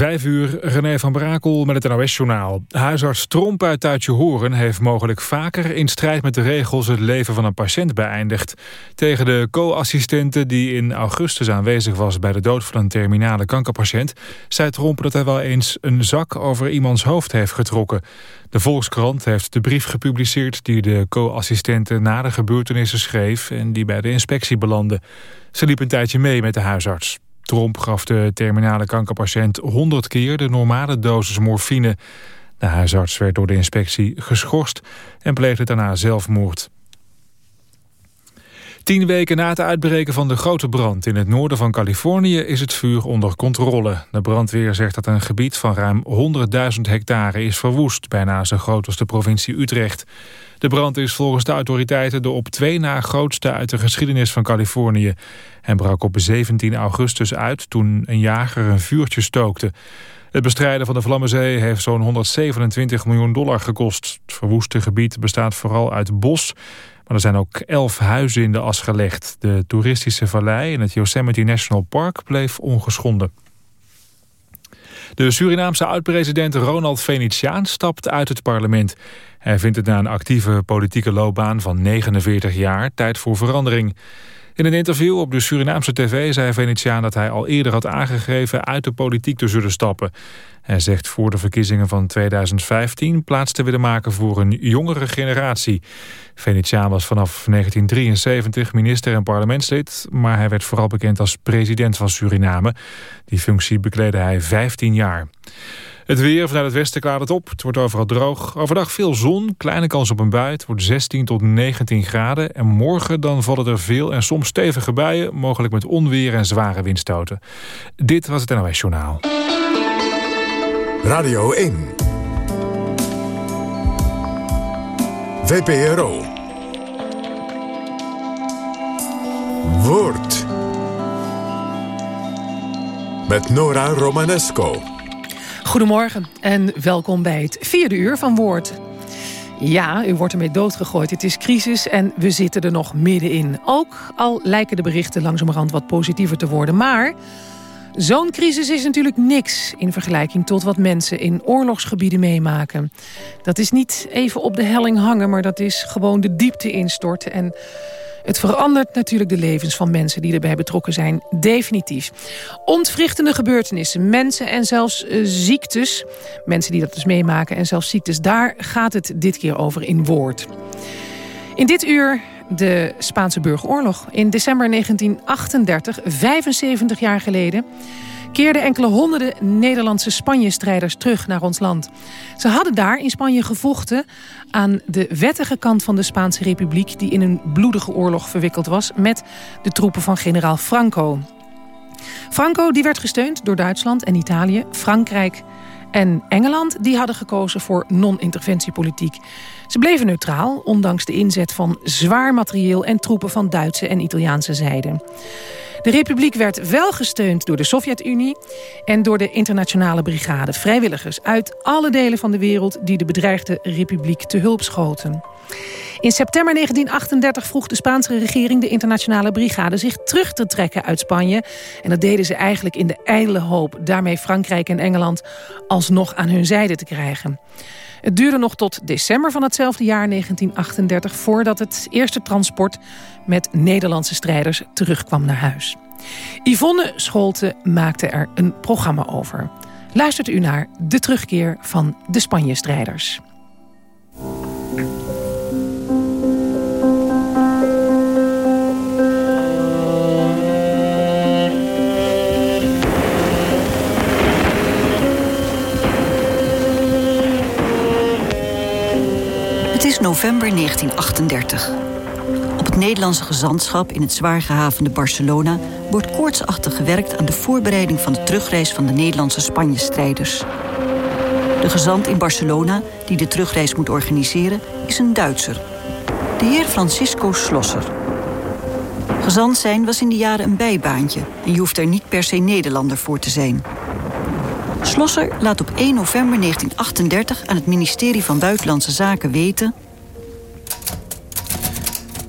Vijf uur, René van Brakel met het NOS-journaal. Huisarts Tromp uit Tuitje Horen heeft mogelijk vaker in strijd met de regels het leven van een patiënt beëindigd. Tegen de co-assistente die in augustus aanwezig was bij de dood van een terminale kankerpatiënt, zei Tromp dat hij wel eens een zak over iemands hoofd heeft getrokken. De Volkskrant heeft de brief gepubliceerd die de co-assistente na de gebeurtenissen schreef en die bij de inspectie belandde. Ze liep een tijdje mee met de huisarts. Tromp gaf de terminale kankerpatiënt 100 keer de normale dosis morfine. De huisarts werd door de inspectie geschorst en pleegde daarna zelfmoord. Tien weken na het uitbreken van de grote brand in het noorden van Californië is het vuur onder controle. De brandweer zegt dat een gebied van ruim 100.000 hectare is verwoest, bijna zo groot als de provincie Utrecht. De brand is volgens de autoriteiten de op twee na grootste uit de geschiedenis van Californië. En brak op 17 augustus uit toen een jager een vuurtje stookte. Het bestrijden van de Vlammenzee heeft zo'n 127 miljoen dollar gekost. Het verwoeste gebied bestaat vooral uit bos, maar er zijn ook elf huizen in de as gelegd. De toeristische vallei in het Yosemite National Park bleef ongeschonden. De Surinaamse oud-president Ronald Venetiaan stapt uit het parlement. Hij vindt het na een actieve politieke loopbaan van 49 jaar tijd voor verandering. In een interview op de Surinaamse tv zei Venetiaan dat hij al eerder had aangegeven uit de politiek te zullen stappen. Hij zegt voor de verkiezingen van 2015 plaats te willen maken voor een jongere generatie. Venetiaan was vanaf 1973 minister en parlementslid, maar hij werd vooral bekend als president van Suriname. Die functie bekleedde hij 15 jaar. Het weer vanuit het westen klaart het op. Het wordt overal droog. Overdag veel zon, kleine kans op een bui. Het wordt 16 tot 19 graden. En morgen dan vallen er veel en soms stevige buien. Mogelijk met onweer en zware windstoten. Dit was het NOS Journaal. Radio 1. VPRO. Woord. Met Nora Romanesco. Goedemorgen en welkom bij het vierde uur van Woord. Ja, u wordt ermee doodgegooid. Het is crisis en we zitten er nog middenin. Ook al lijken de berichten langzamerhand wat positiever te worden. Maar zo'n crisis is natuurlijk niks in vergelijking tot wat mensen in oorlogsgebieden meemaken. Dat is niet even op de helling hangen, maar dat is gewoon de diepte instorten. En het verandert natuurlijk de levens van mensen die erbij betrokken zijn. Definitief. Ontwrichtende gebeurtenissen, mensen en zelfs uh, ziektes. Mensen die dat dus meemaken en zelfs ziektes. Daar gaat het dit keer over in woord. In dit uur de Spaanse burgeroorlog. In december 1938, 75 jaar geleden keerden enkele honderden Nederlandse Spanje-strijders terug naar ons land. Ze hadden daar in Spanje gevochten aan de wettige kant van de Spaanse Republiek... die in een bloedige oorlog verwikkeld was met de troepen van generaal Franco. Franco die werd gesteund door Duitsland en Italië, Frankrijk en Engeland... die hadden gekozen voor non-interventiepolitiek. Ze bleven neutraal, ondanks de inzet van zwaar materieel... en troepen van Duitse en Italiaanse zijde. De republiek werd wel gesteund door de Sovjet-Unie... en door de internationale brigade vrijwilligers... uit alle delen van de wereld die de bedreigde republiek te hulp schoten. In september 1938 vroeg de Spaanse regering de internationale brigade zich terug te trekken uit Spanje. En dat deden ze eigenlijk in de ijdele hoop daarmee Frankrijk en Engeland alsnog aan hun zijde te krijgen. Het duurde nog tot december van hetzelfde jaar 1938 voordat het eerste transport met Nederlandse strijders terugkwam naar huis. Yvonne Scholte maakte er een programma over. Luistert u naar de terugkeer van de Spanje-strijders. November 1938. Op het Nederlandse gezantschap in het zwaar gehavende Barcelona wordt koortsachtig gewerkt aan de voorbereiding van de terugreis van de Nederlandse Spanje-strijders. De gezant in Barcelona, die de terugreis moet organiseren, is een Duitser. De heer Francisco Slosser. Gezant zijn was in die jaren een bijbaantje en je hoeft er niet per se Nederlander voor te zijn. Slosser laat op 1 november 1938 aan het ministerie van Buitenlandse Zaken weten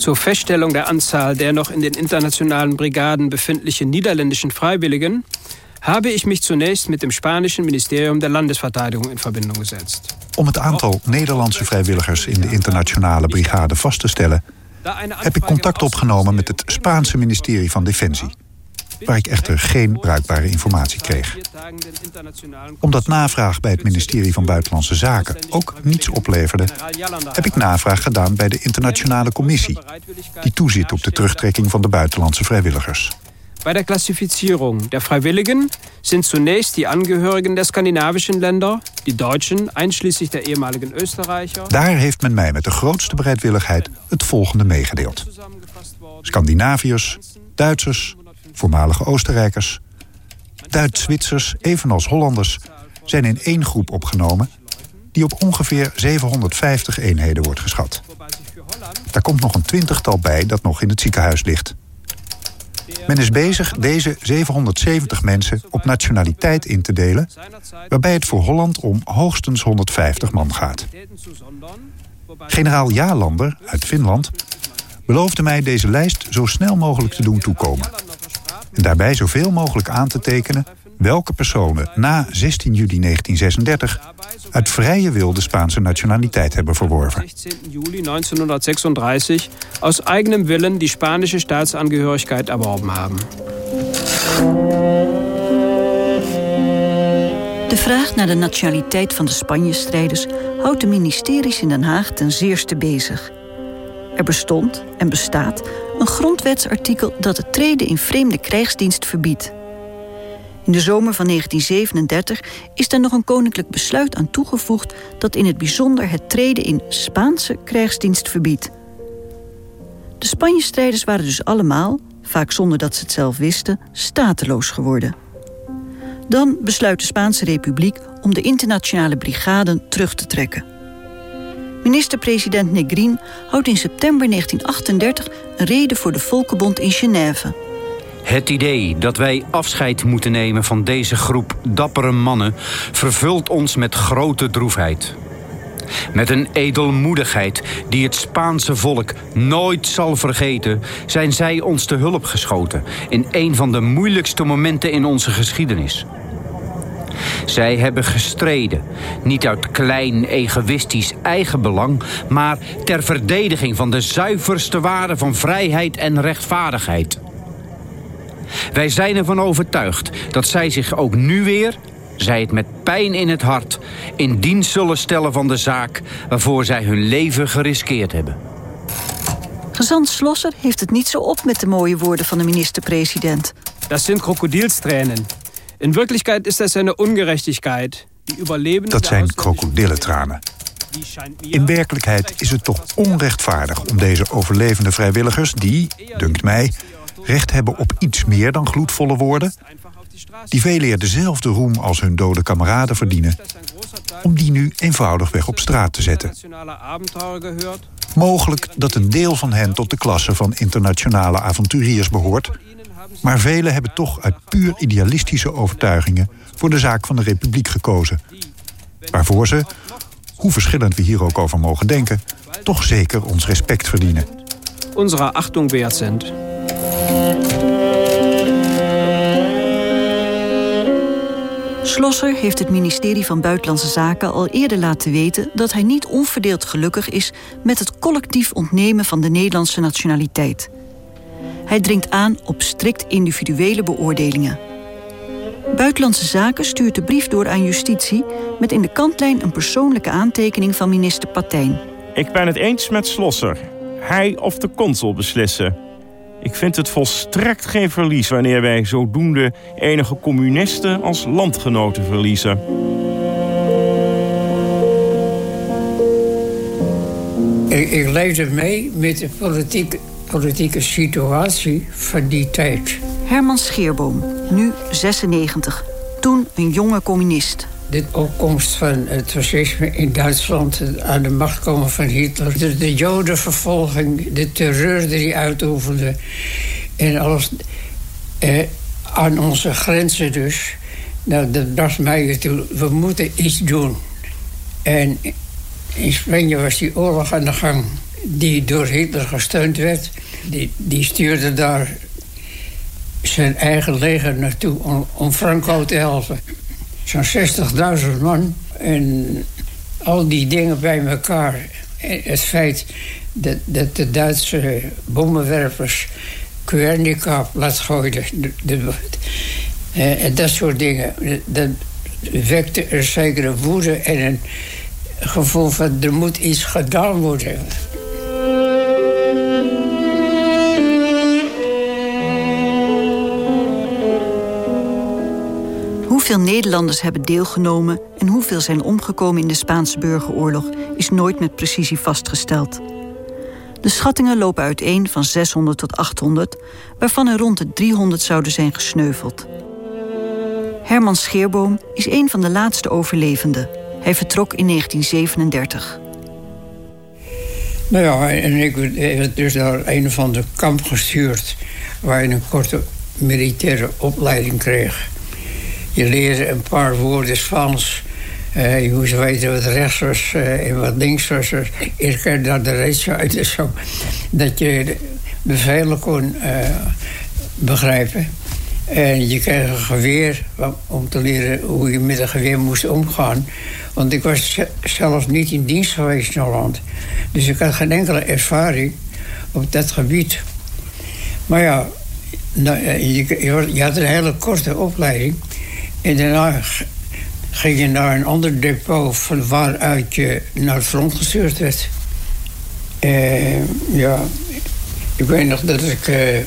zur Feststellung der Anzahl der noch in den internationalen Brigaden befindlichen niederländischen Freiwilligen habe ich mich zunächst mit dem spanischen Ministerium der Landesverteidigung in Verbindung gesetzt. Om het aantal Nederlandse vrijwilligers in de internationale brigade vast te stellen, heb ik contact opgenomen met het Spaanse ministerie van Defensie waar ik echter geen bruikbare informatie kreeg. Omdat navraag bij het ministerie van Buitenlandse Zaken ook niets opleverde, heb ik navraag gedaan bij de internationale commissie, die toeziet op de terugtrekking van de buitenlandse vrijwilligers. Bij de Klassifizierung der Freiwilligen sind zunächst die Angehörigen der skandinavischen Länder, die Deutschen, einschließlich der ehemaligen Österreicher. Daar heeft men mij met de grootste bereidwilligheid het volgende meegedeeld. Scandinaviërs, Duitsers, voormalige Oostenrijkers. Duits-Zwitsers, evenals Hollanders, zijn in één groep opgenomen... die op ongeveer 750 eenheden wordt geschat. Daar komt nog een twintigtal bij dat nog in het ziekenhuis ligt. Men is bezig deze 770 mensen op nationaliteit in te delen... waarbij het voor Holland om hoogstens 150 man gaat. Generaal Jalander uit Finland beloofde mij deze lijst zo snel mogelijk te doen toekomen en daarbij zoveel mogelijk aan te tekenen welke personen na 16 juli 1936 uit vrije wil de Spaanse nationaliteit hebben verworven. 16 juli 1936 aus eigenem Willen die Spanische Staatsangehörigkeit erworben haben. De vraag naar de nationaliteit van de Spanje-strijders houdt de ministeries in Den Haag ten zeerste bezig. Er bestond en bestaat een grondwetsartikel dat het treden in vreemde krijgsdienst verbiedt. In de zomer van 1937 is er nog een koninklijk besluit aan toegevoegd dat in het bijzonder het treden in Spaanse krijgsdienst verbiedt. De Spanje-strijders waren dus allemaal, vaak zonder dat ze het zelf wisten, stateloos geworden. Dan besluit de Spaanse Republiek om de internationale brigaden terug te trekken. Minister-president Negrin houdt in september 1938 een reden voor de Volkenbond in Genève. Het idee dat wij afscheid moeten nemen van deze groep dappere mannen vervult ons met grote droefheid. Met een edelmoedigheid die het Spaanse volk nooit zal vergeten, zijn zij ons te hulp geschoten in een van de moeilijkste momenten in onze geschiedenis. Zij hebben gestreden, niet uit klein egoïstisch eigenbelang, maar ter verdediging van de zuiverste waarden van vrijheid en rechtvaardigheid. Wij zijn ervan overtuigd dat zij zich ook nu weer, zij het met pijn in het hart, in dienst zullen stellen van de zaak waarvoor zij hun leven geriskeerd hebben. Gezant Slosser heeft het niet zo op met de mooie woorden van de minister-president. Dat zijn krokodilstränen. In Wirklichkeit ist das eine Ungerechtigkeit. Die Überlebenden Dat zijn krokodillentranen. In werkelijkheid is het toch onrechtvaardig om deze overlevende vrijwilligers... die, dunkt mij, recht hebben op iets meer dan gloedvolle woorden... die veel eer dezelfde roem als hun dode kameraden verdienen... om die nu eenvoudigweg op straat te zetten. Mogelijk dat een deel van hen tot de klasse van internationale avonturiers behoort... maar velen hebben toch uit puur idealistische overtuigingen... voor de zaak van de republiek gekozen. Waarvoor ze, hoe verschillend we hier ook over mogen denken... toch zeker ons respect verdienen. Onze Achtung wert sind. Schlosser heeft het ministerie van Buitenlandse Zaken al eerder laten weten dat hij niet onverdeeld gelukkig is met het collectief ontnemen van de Nederlandse nationaliteit. Hij dringt aan op strikt individuele beoordelingen. Buitenlandse Zaken stuurt de brief door aan justitie met in de kantlijn een persoonlijke aantekening van minister Patijn. Ik ben het eens met Slosser. Hij of de consul beslissen. Ik vind het volstrekt geen verlies wanneer wij zodoende enige communisten als landgenoten verliezen. Ik, ik leefde mee met de politieke, politieke situatie van die tijd. Herman Scheerboom, nu 96. Toen een jonge communist. De opkomst van het fascisme in Duitsland, aan de macht komen van Hitler, de, de jodenvervolging, de terreur die hij uitoefende en alles eh, aan onze grenzen dus. Nou, dat bracht mij we moeten iets doen. En in Spanje was die oorlog aan de gang die door Hitler gesteund werd. Die, die stuurde daar zijn eigen leger naartoe om, om Franco te helpen. Zo'n 60.000 man en al die dingen bij elkaar. Het feit dat, dat de Duitse bommenwerpers Guernica plat gooiden. en dat soort dingen. Dat wekte een zekere woede en een gevoel van er moet iets gedaan worden. Hoeveel Nederlanders hebben deelgenomen en hoeveel zijn omgekomen in de Spaanse burgeroorlog is nooit met precisie vastgesteld. De schattingen lopen uiteen van 600 tot 800, waarvan er rond de 300 zouden zijn gesneuveld. Herman Scheerboom is een van de laatste overlevenden. Hij vertrok in 1937. Nou ja, en ik werd dus naar een van de kamp gestuurd... waar je een korte militaire opleiding kreeg. Je leerde een paar woorden Spaans. Uh, je moest weten wat rechts was uh, en wat links was. Eerst keer naar de rechts uit zo. Dat je bevelen kon uh, begrijpen. En je kreeg een geweer om te leren hoe je met een geweer moest omgaan. Want ik was zelf niet in dienst geweest in Holland. Dus ik had geen enkele ervaring op dat gebied. Maar ja, nou, je had een hele korte opleiding. En daarna ging je naar een ander depot van waaruit je naar het front gestuurd werd. Uh, ja, ik weet nog dat ik uh,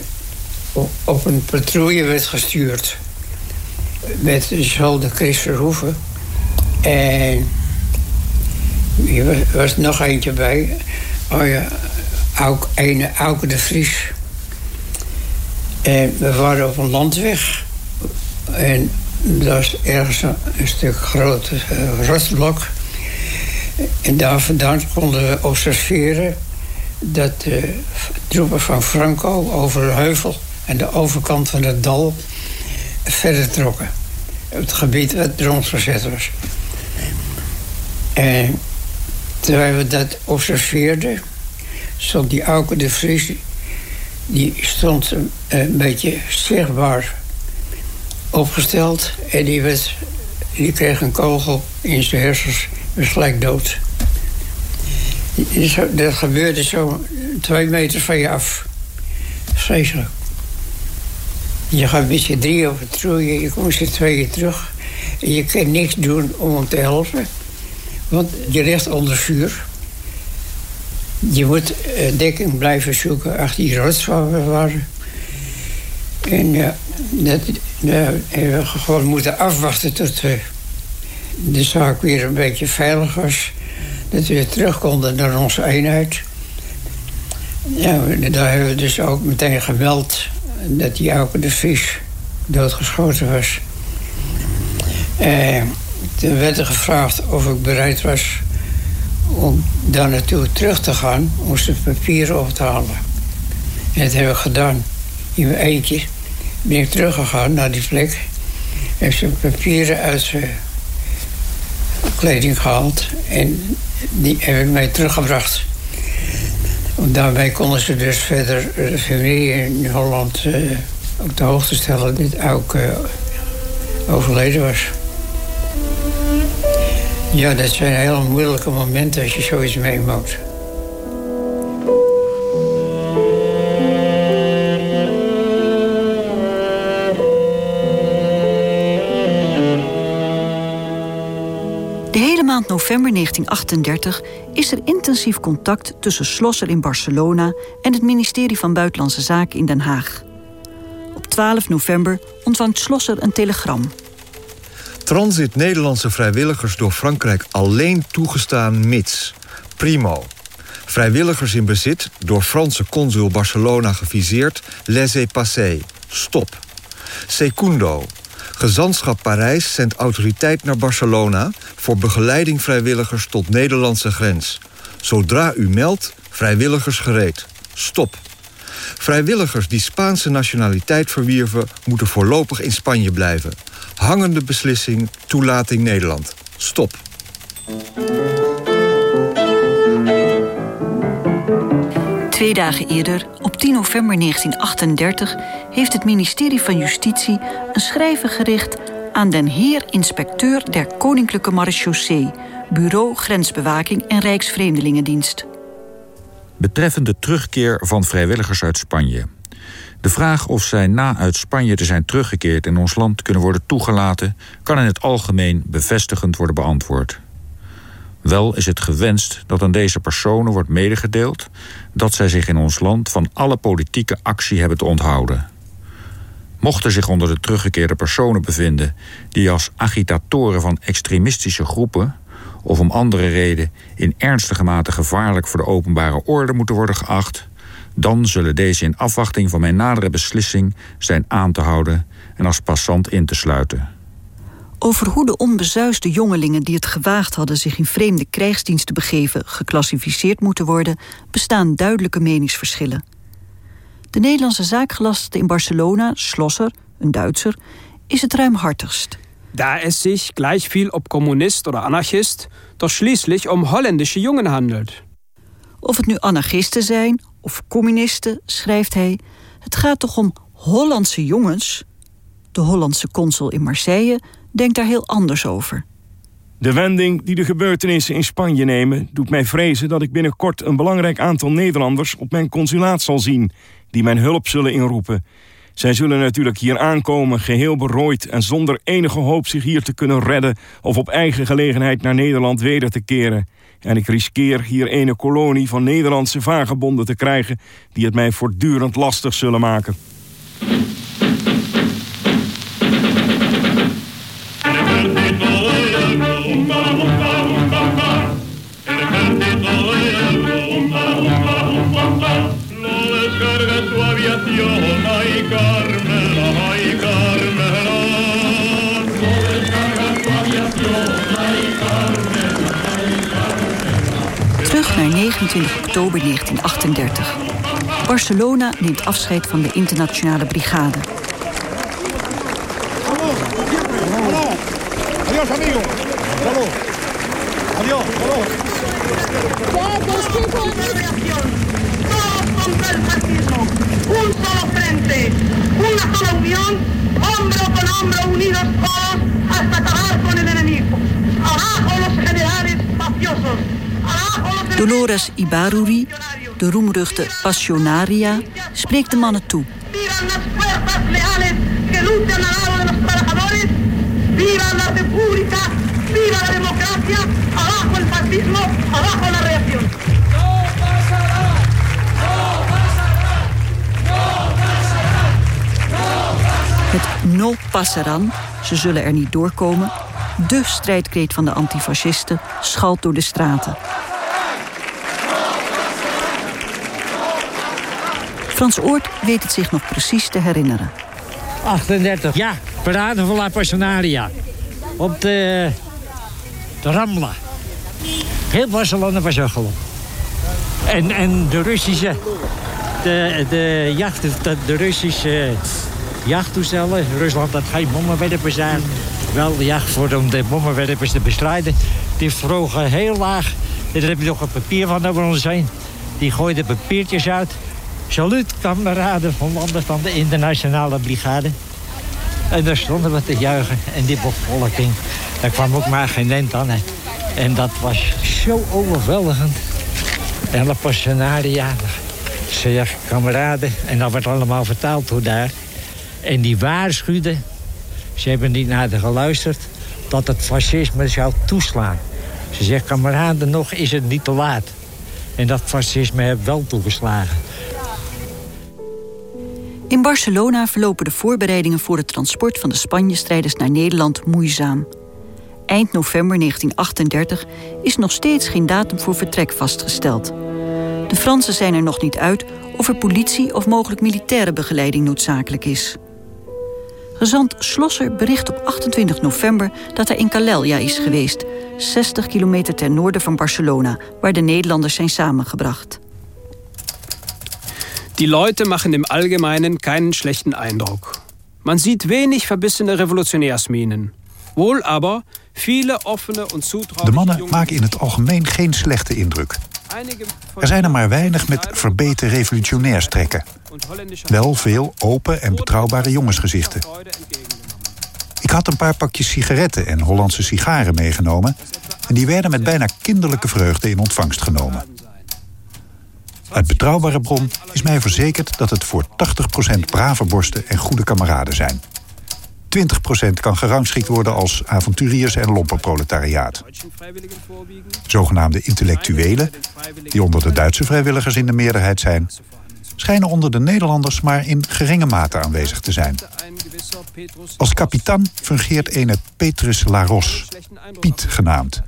op een patrouille werd gestuurd. Met dezelfde Chris Verhoeven. En er was nog eentje bij. Oh ja, ook, ene Auke de Vries. En we waren op een landweg. En dat is ergens een, stuk groot uh, rustblok. En daar vandaan konden we observeren dat de troepen van Franco over de heuvel en de overkant van het dal verder trokken. Het gebied wat door ons was. En terwijl we dat observeerden, stond die Auke de Vries... die stond een beetje zichtbaar opgesteld. En die, werd, die kreeg een kogel in zijn hersens. Was gelijk dood. Dat gebeurde zo twee meter van je af. Vreselijk. Je gaat met je drie over patrouille, je komt je tweeën terug. En je kan niks doen om hem te helpen. Want je ligt onder vuur. Je moet uh, dekking blijven zoeken achter die waren. En ja, dat, we hebben gewoon moeten afwachten tot we de zaak weer een beetje veilig was. Dat we weer terug konden naar onze eenheid. Ja, daar hebben we dus ook meteen gemeld dat die ook de vis doodgeschoten was. Eh, toen werd er gevraagd of ik bereid was om daar naartoe terug te gaan om zijn papieren op te halen. En dat heb ik gedaan. In mijn eentje ben ik teruggegaan naar die plek. Heb zijn papieren uit zijn kleding gehaald. En die heb ik mij teruggebracht. Daarmee konden ze dus verder de familie in Holland uh, op de hoogte stellen... dat ook uh, overleden was. Ja, dat zijn hele moeilijke momenten als je zoiets meemaakt. Maand november 1938 is er intensief contact tussen Schlosser in Barcelona en het ministerie van Buitenlandse Zaken in Den Haag. Op 12 november ontvangt Schlosser een telegram. Transit Nederlandse vrijwilligers door Frankrijk alleen toegestaan mits. Primo. Vrijwilligers in bezit, door Franse consul Barcelona geviseerd, laissez-passer. Stop. Secundo. Gezantschap Parijs zendt autoriteit naar Barcelona... voor begeleiding vrijwilligers tot Nederlandse grens. Zodra u meldt, vrijwilligers gereed. Stop. Vrijwilligers die Spaanse nationaliteit verwierven... moeten voorlopig in Spanje blijven. Hangende beslissing, toelating Nederland. Stop. Twee dagen eerder, op 10 november 1938, heeft het ministerie van Justitie een schrijven gericht aan den heer inspecteur der Koninklijke Marechaussee, Bureau Grensbewaking en Rijksvreemdelingendienst. Betreffende terugkeer van vrijwilligers uit Spanje. De vraag of zij na uit Spanje te zijn teruggekeerd in ons land kunnen worden toegelaten, kan in het algemeen bevestigend worden beantwoord. Wel is het gewenst dat aan deze personen wordt medegedeeld dat zij zich in ons land van alle politieke actie hebben te onthouden. Mochten zich onder de teruggekeerde personen bevinden die als agitatoren van extremistische groepen of om andere reden in ernstige mate gevaarlijk voor de openbare orde moeten worden geacht, dan zullen deze in afwachting van mijn nadere beslissing zijn aan te houden en als passant in te sluiten. Over hoe de onbezuisde jongelingen die het gewaagd hadden zich in vreemde krijgsdienst te begeven geclassificeerd moeten worden, bestaan duidelijke meningsverschillen. De Nederlandse zaakgelastigde in Barcelona, Schlosser, een Duitser, is het ruimhartigst. Da es sich gleich viel ob Kommunist oder Anarchist, doch schließlich um holländische Jungen handelt. Of het nu anarchisten zijn of communisten, schrijft hij, het gaat toch om Hollandse jongens? De Hollandse consul in Marseille denkt daar heel anders over. De wending die de gebeurtenissen in Spanje nemen, doet mij vrezen dat ik binnenkort een belangrijk aantal Nederlanders op mijn consulaat zal zien, die mijn hulp zullen inroepen. Zij zullen natuurlijk hier aankomen, geheel berooid en zonder enige hoop zich hier te kunnen redden of op eigen gelegenheid naar Nederland weder te keren. En ik riskeer hier een kolonie van Nederlandse vagebonden te krijgen die het mij voortdurend lastig zullen maken. Terug naar 29 oktober 1938. Barcelona neemt afscheid van de internationale brigade. Adiós, amigo. Adiós, frente. Una sola unión. Hombro con hombro unidos todos hasta acabar con el enemigo. Abajo los generales mafiosos. Dolores Ibaruri, de roemruchte Passionaria, spreekt de mannen toe. Vivan las fuerzas leales que luchan al lado de los trabajadores. Viva la república. Viva la democracia. Abajo el fascismo. Abajo la reacción. Het no passaran, ze zullen er niet doorkomen, de strijdkreet van de antifascisten schalt door de straten. Frans Oort weet het zich nog precies te herinneren. 38, ja, parade van La Passionaria. Op de, de Rambla. Heel Barcelona was er gewoon. En, en de Russische, de, de, jacht, de, de Russische jachttoestellen. Rusland had geen bommenwerpers aan. Wel de jacht voor om de bommenwerpers te bestrijden. Die vlogen heel laag. Daar heb je nog een papier van over ons heen. Die gooiden papiertjes uit. Salut, kameraden van landen van de internationale brigade. En daar stonden we te juichen. En die bevolking, daar kwam ook maar geen end aan. Hè. En dat was zo overweldigend. En La Passionaria, zeg kameraden. En dat werd allemaal vertaald hoe daar. En die waarschuwden, ze hebben niet naar de geluisterd... dat het fascisme zou toeslaan. Ze zegt, kameraden, nog is het niet te laat. En dat fascisme heeft wel toegeslagen. In Barcelona verlopen de voorbereidingen voor het transport van de Spanje-strijders naar Nederland moeizaam. Eind november 1938 is nog steeds geen datum voor vertrek vastgesteld. De Fransen zijn er nog niet uit of er politie of mogelijk militaire begeleiding noodzakelijk is. Gezant Schlosser bericht op 28 november dat hij in Calella is geweest, 60 kilometer ten noorden van Barcelona, waar de Nederlanders zijn samengebracht. Die Leute machen im Allgemeinen keinen schlechten Eindruck. Man sieht wenig verbissene Revolutionärsminen. Wohl aber viele offene und De zutrauliche mannen maken in het algemeen geen slechte indruk. Er zijn er maar weinig met verbeten revolutionairs trekken. Wel veel open en betrouwbare jongensgezichten. Ik had een paar pakjes sigaretten en Hollandse sigaren meegenomen... en die werden met bijna kinderlijke vreugde in ontvangst genomen. Uit betrouwbare bron is mij verzekerd dat het voor 80% brave borsten en goede kameraden zijn. 20% kan gerangschikt worden als avonturiers en lompenproletariaat. Zogenaamde intellectuelen, die onder de Duitse vrijwilligers in de meerderheid zijn... schijnen onder de Nederlanders maar in geringe mate aanwezig te zijn. Als kapitan fungeert ene Petrus Laros, Piet genaamd...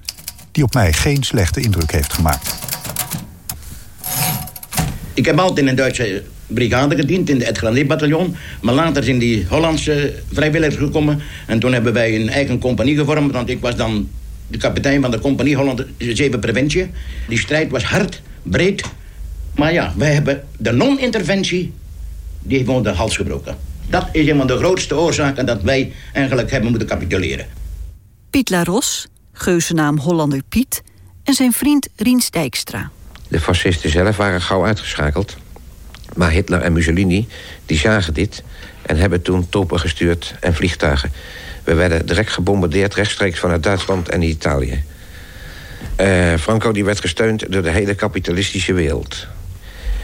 die op mij geen slechte indruk heeft gemaakt. Ik heb altijd in een Duitse brigade gediend, in de Edgar bataljon Maar later zijn die Hollandse vrijwilligers gekomen. En toen hebben wij een eigen compagnie gevormd. Want ik was dan de kapitein van de compagnie Holland 7 Preventie. Die strijd was hard, breed. Maar ja, wij hebben de non-interventie, die heeft de hals gebroken. Dat is een van de grootste oorzaken dat wij eigenlijk hebben moeten capituleren. Piet Laros, geuzennaam Hollander Piet... en zijn vriend Riens Dijkstra. De fascisten zelf waren gauw uitgeschakeld. Maar Hitler en Mussolini die zagen dit en hebben toen topen gestuurd en vliegtuigen. We werden direct gebombardeerd rechtstreeks vanuit Duitsland en Italië. Uh, Franco die werd gesteund door de hele kapitalistische wereld.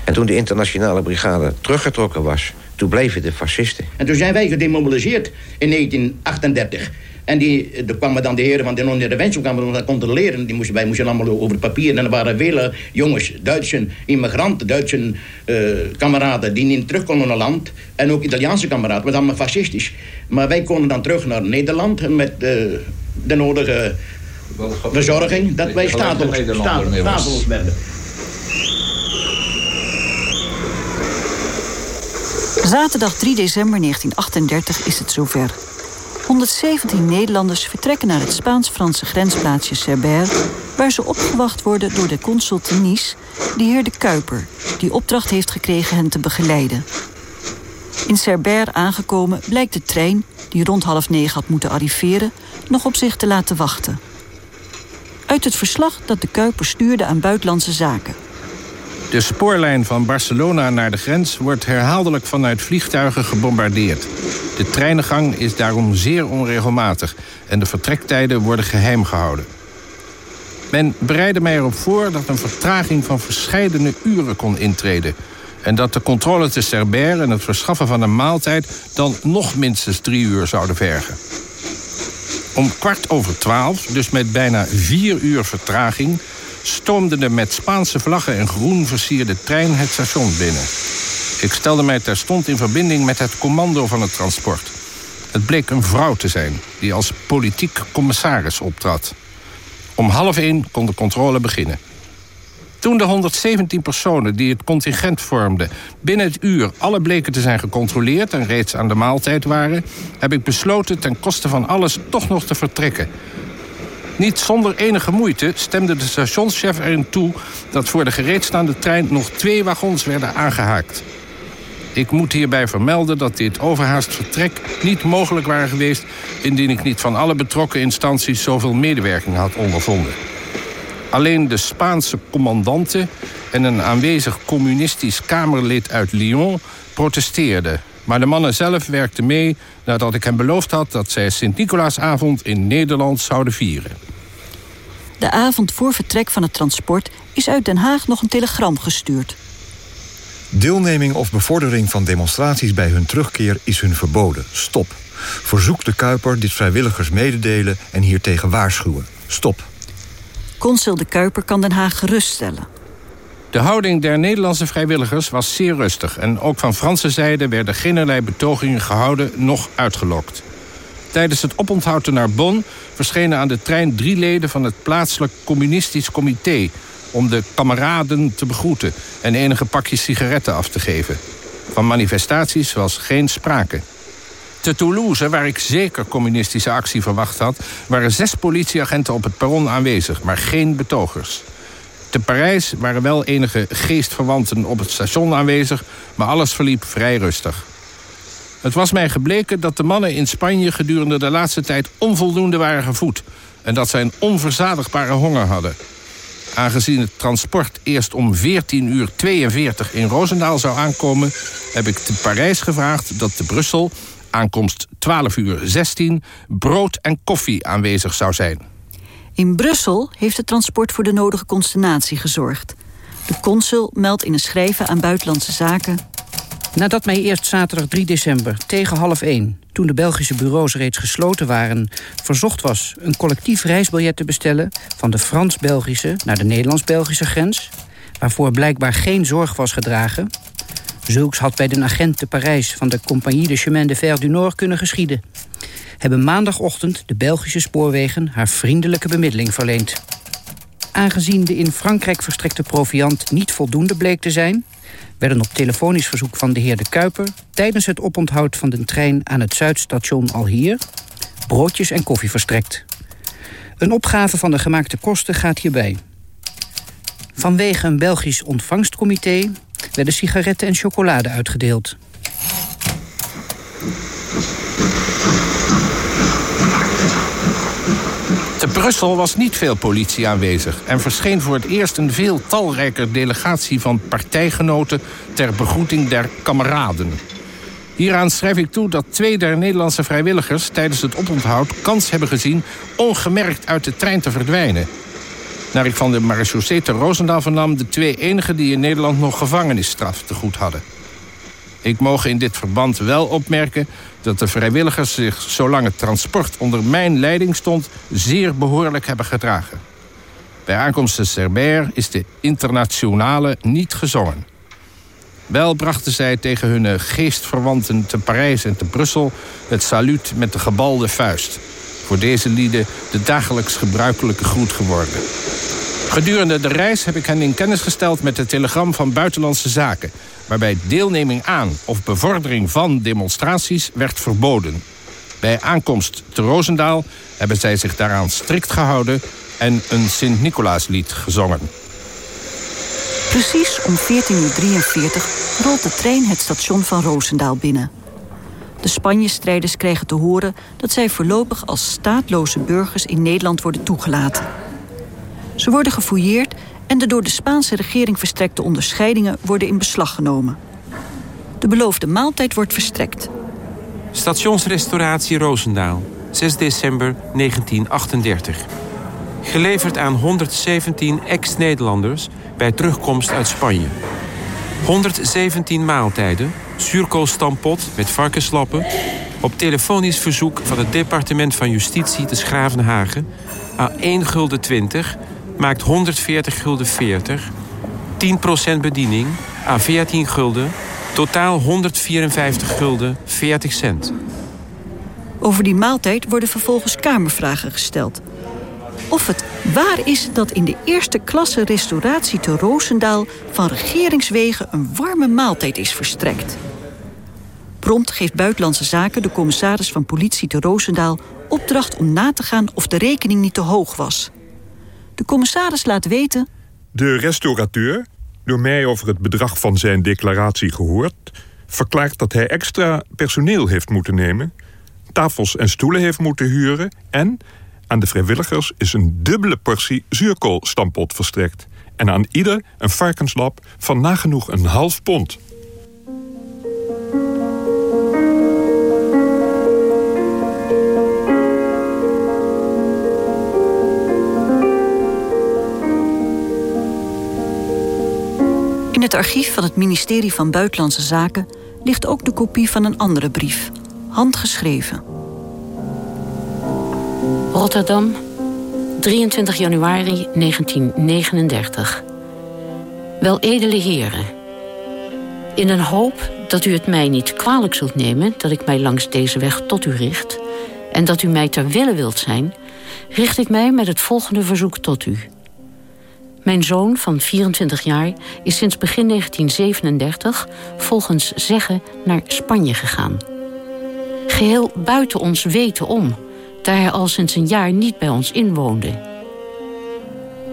En toen de internationale brigade teruggetrokken was... toen bleven de fascisten. En toen zijn wij gedemobiliseerd in 1938. En die, er kwamen dan de heren van de non-interventie kwamen dat controleren. Die moesten, wij moesten allemaal over papier. En er waren vele jongens, Duitse immigranten, Duitse uh, kameraden... die niet terug konden naar land. En ook Italiaanse kameraden, wat allemaal fascistisch. Maar wij konden dan terug naar Nederland met uh, de nodige verzorging... dat wij statelos, statelos werden. Zaterdag 3 december 1938 is het zover. 117 Nederlanders vertrekken naar het Spaans-Franse grensplaatsje Cerber... waar ze opgewacht worden door de consul te Nice, de heer De Kuiper... die opdracht heeft gekregen hen te begeleiden. In Cerber aangekomen blijkt de trein, die rond half negen had moeten arriveren... nog op zich te laten wachten. Uit het verslag dat De Kuiper stuurde aan buitenlandse zaken... De spoorlijn van Barcelona naar de grens wordt herhaaldelijk vanuit vliegtuigen gebombardeerd. De treinengang is daarom zeer onregelmatig en de vertrektijden worden geheim gehouden. Men bereidde mij erop voor dat een vertraging van verscheidene uren kon intreden... en dat de controle te Cerber en het verschaffen van een maaltijd... dan nog minstens drie uur zouden vergen. Om kwart over twaalf, dus met bijna vier uur vertraging stoomde de met Spaanse vlaggen en groen versierde trein het station binnen. Ik stelde mij terstond in verbinding met het commando van het transport. Het bleek een vrouw te zijn, die als politiek commissaris optrad. Om half één kon de controle beginnen. Toen de 117 personen die het contingent vormden... binnen het uur alle bleken te zijn gecontroleerd... en reeds aan de maaltijd waren... heb ik besloten ten koste van alles toch nog te vertrekken... Niet zonder enige moeite stemde de stationschef erin toe... dat voor de gereedstaande trein nog twee wagons werden aangehaakt. Ik moet hierbij vermelden dat dit overhaast vertrek niet mogelijk waren geweest... indien ik niet van alle betrokken instanties zoveel medewerking had ondervonden. Alleen de Spaanse commandanten en een aanwezig communistisch kamerlid uit Lyon protesteerden. Maar de mannen zelf werkten mee nadat ik hen beloofd had... dat zij Sint-Nicolaasavond in Nederland zouden vieren. De avond voor vertrek van het transport is uit Den Haag nog een telegram gestuurd. Deelneming of bevordering van demonstraties bij hun terugkeer is hun verboden. Stop. Verzoek de Kuiper dit vrijwilligers mededelen en hiertegen waarschuwen. Stop. Consul de Kuiper kan Den Haag geruststellen. De houding der Nederlandse vrijwilligers was zeer rustig... en ook van Franse zijde werden geen betogingen gehouden, nog uitgelokt. Tijdens het oponthoud naar Bonn verschenen aan de trein drie leden van het plaatselijk communistisch comité om de kameraden te begroeten en enige pakjes sigaretten af te geven. Van manifestaties was geen sprake. Te Toulouse, waar ik zeker communistische actie verwacht had... waren zes politieagenten op het perron aanwezig, maar geen betogers. Te Parijs waren wel enige geestverwanten op het station aanwezig... maar alles verliep vrij rustig. Het was mij gebleken dat de mannen in Spanje gedurende de laatste tijd onvoldoende waren gevoed... en dat zij een onverzadigbare honger hadden. Aangezien het transport eerst om 14 uur 42 in Roosendaal zou aankomen... heb ik te Parijs gevraagd dat te Brussel, aankomst 12 uur 16... brood en koffie aanwezig zou zijn. In Brussel heeft het transport voor de nodige consternatie gezorgd. De consul meldt in een schrijven aan Buitenlandse Zaken... Nadat mij eerst zaterdag 3 december tegen half 1, toen de Belgische bureaus reeds gesloten waren, verzocht was een collectief reisbiljet te bestellen van de Frans-Belgische naar de Nederlands-Belgische grens, waarvoor blijkbaar geen zorg was gedragen. Zulks had bij de agent te Parijs van de Compagnie de Chemin de Fer du Nord kunnen geschieden. Hebben maandagochtend de Belgische spoorwegen haar vriendelijke bemiddeling verleend. Aangezien de in Frankrijk verstrekte proviand niet voldoende bleek te zijn, werden op telefonisch verzoek van de heer De Kuiper... tijdens het oponthoud van de trein aan het Zuidstation Alhier... broodjes en koffie verstrekt. Een opgave van de gemaakte kosten gaat hierbij. Vanwege een Belgisch ontvangstcomité... werden sigaretten en chocolade uitgedeeld. Te Brussel was niet veel politie aanwezig en verscheen voor het eerst een veel talrijker delegatie van partijgenoten ter begroeting der kameraden. Hieraan schrijf ik toe dat twee der Nederlandse vrijwilligers tijdens het oponthoud kans hebben gezien ongemerkt uit de trein te verdwijnen. Naar ik van de marechaussee te Roosendaal vernam de twee enigen die in Nederland nog gevangenisstraf te goed hadden. Ik mogen in dit verband wel opmerken dat de vrijwilligers zich, zolang het transport onder mijn leiding stond, zeer behoorlijk hebben gedragen. Bij aankomst te Cerber is de internationale niet gezongen. Wel brachten zij tegen hun geestverwanten te Parijs en te Brussel het saluut met de gebalde vuist. Voor deze lieden de dagelijks gebruikelijke groet geworden. Gedurende de reis heb ik hen in kennis gesteld met het telegram van Buitenlandse Zaken waarbij deelneming aan of bevordering van demonstraties werd verboden. Bij aankomst te Roosendaal hebben zij zich daaraan strikt gehouden en een Sint-Nicolaaslied gezongen. Precies om 14.43 uur rolt de trein het station van Roosendaal binnen. De Spanje-strijders krijgen te horen dat zij voorlopig als staatloze burgers in Nederland worden toegelaten. Ze worden gefouilleerd en de door de Spaanse regering verstrekte onderscheidingen worden in beslag genomen. De beloofde maaltijd wordt verstrekt. Stationsrestauratie Roosendaal, 6 december 1938. Geleverd aan 117 ex-Nederlanders bij terugkomst uit Spanje. 117 maaltijden, zuurkoolstampot met varkenslappen... op telefonisch verzoek van het departement van Justitie te Schravenhagen... aan 1 gulden 20 maakt 140 gulden 40. 10% bediening aan 14 gulden. Totaal 154 gulden 40 cent. Over die maaltijd worden vervolgens kamervragen gesteld. Of het waar is dat in de eerste klasse restauratie te Roosendaal... van regeringswegen een warme maaltijd is verstrekt. Prompt geeft Buitenlandse Zaken de commissaris van politie te Roosendaal... opdracht om na te gaan of de rekening niet te hoog was... De commissaris laat weten... De restaurateur, door mij over het bedrag van zijn declaratie gehoord... verklaart dat hij extra personeel heeft moeten nemen... tafels en stoelen heeft moeten huren... en aan de vrijwilligers is een dubbele portie zuurkoolstampot verstrekt... en aan ieder een varkenslap van nagenoeg een half pond... In het archief van het ministerie van Buitenlandse Zaken ligt ook de kopie van een andere brief, handgeschreven. Rotterdam, 23 januari 1939. Wel edele heren, in een hoop dat u het mij niet kwalijk zult nemen dat ik mij langs deze weg tot u richt en dat u mij ter wille wilt zijn, richt ik mij met het volgende verzoek tot u. Mijn zoon van 24 jaar is sinds begin 1937 volgens zeggen naar Spanje gegaan. Geheel buiten ons weten om, daar hij al sinds een jaar niet bij ons inwoonde.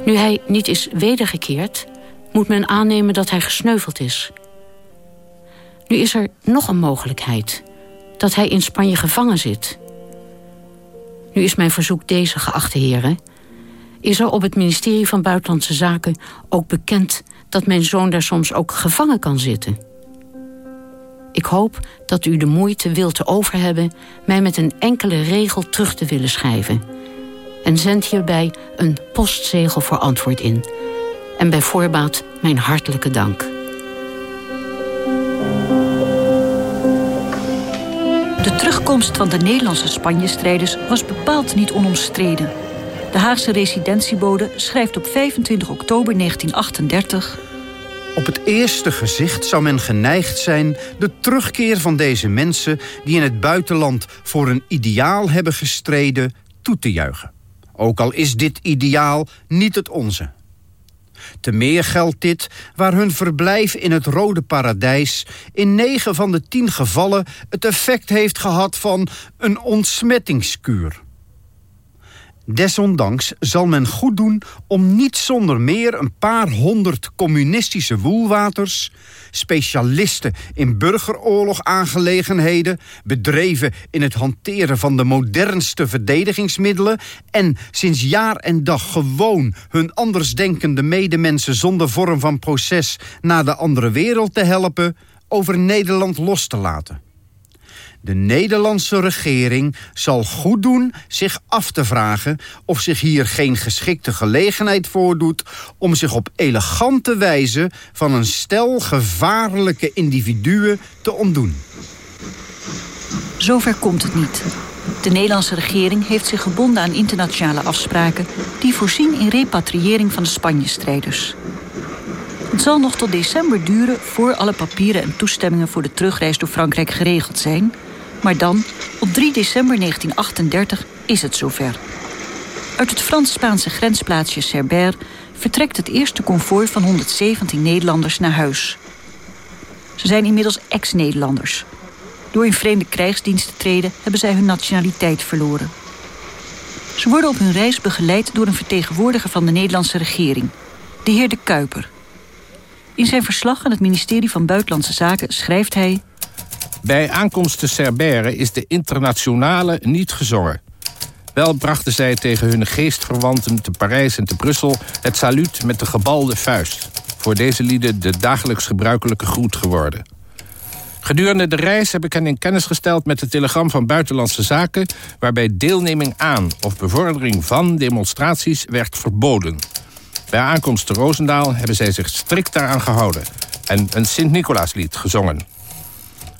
Nu hij niet is wedergekeerd, moet men aannemen dat hij gesneuveld is. Nu is er nog een mogelijkheid, dat hij in Spanje gevangen zit. Nu is mijn verzoek deze, geachte heren Is er op het ministerie van Buitenlandse Zaken ook bekend dat mijn zoon daar soms ook gevangen kan zitten? Ik hoop dat u de moeite wilt te over hebben mij met een enkele regel terug te willen schrijven. En zend hierbij een postzegel voor antwoord in. En bij voorbaat mijn hartelijke dank. De terugkomst van de Nederlandse Spanje-strijders was bepaald niet onomstreden. De Haagse residentiebode schrijft op 25 oktober 1938... Op het eerste gezicht zou men geneigd zijn de terugkeer van deze mensen die in het buitenland voor een ideaal hebben gestreden toe te juichen. Ook al is dit ideaal niet het onze. Te meer geldt dit waar hun verblijf in het Rode Paradijs in negen van de tien gevallen het effect heeft gehad van een ontsmettingskuur. Desondanks zal men goed doen om niet zonder meer een paar honderd communistische woelwaters, specialisten in burgeroorlogaangelegenheden, bedreven in het hanteren van de modernste verdedigingsmiddelen en sinds jaar en dag gewoon hun andersdenkende medemensen zonder vorm van proces naar de andere wereld te helpen, over Nederland los te laten. De Nederlandse regering zal goed doen zich af te vragen of zich hier geen geschikte gelegenheid voordoet om zich op elegante wijze van een stel gevaarlijke individuen te ontdoen. Zover komt het niet. De Nederlandse regering heeft zich gebonden aan internationale afspraken die voorzien in repatriëring van de Spanje-strijders. Het zal nog tot december duren voor alle papieren en toestemmingen voor de terugreis door Frankrijk geregeld zijn. Maar dan, op 3 december 1938, is het zover. Uit het Frans-Spaanse grensplaatsje Cerbère vertrekt het eerste konvooi van 117 Nederlanders naar huis. Ze zijn inmiddels ex-Nederlanders. Door in vreemde krijgsdienst te treden hebben zij hun nationaliteit verloren. Ze worden op hun reis begeleid door een vertegenwoordiger van de Nederlandse regering, de heer De Kuiper. In zijn verslag aan het ministerie van Buitenlandse Zaken schrijft hij... Bij aankomst te Cerbère is de internationale niet gezongen. Wel brachten zij tegen hun geestverwanten te Parijs en te Brussel... het saluut met de gebalde vuist. Voor deze lieden de dagelijks gebruikelijke groet geworden. Gedurende de reis heb ik hen in kennis gesteld met het telegram van Buitenlandse Zaken... waarbij deelneming aan of bevordering van demonstraties werd verboden. Bij aankomst te Roosendaal hebben zij zich strikt daaraan gehouden... en een Sint-Nicolaaslied gezongen.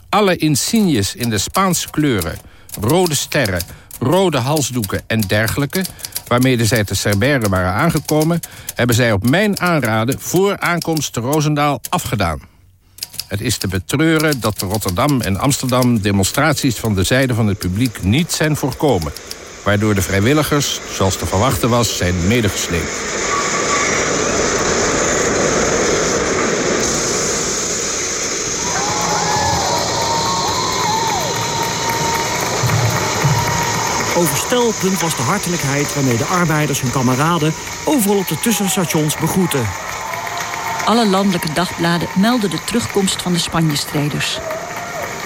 Alle insignes in de Spaanse kleuren, rode sterren, rode halsdoeken en dergelijke... waarmee zij te Cerbère waren aangekomen... hebben zij op mijn aanraden voor aankomst te Roosendaal afgedaan. Het is te betreuren dat Rotterdam en Amsterdam demonstraties van de zijde van het publiek niet zijn voorkomen. Waardoor de vrijwilligers, zoals te verwachten was, zijn medegesleept. Overstelpunt was de hartelijkheid waarmee de arbeiders hun kameraden overal op de tussenstations begroeten. Alle landelijke dagbladen melden de terugkomst van de Spanje-strijders.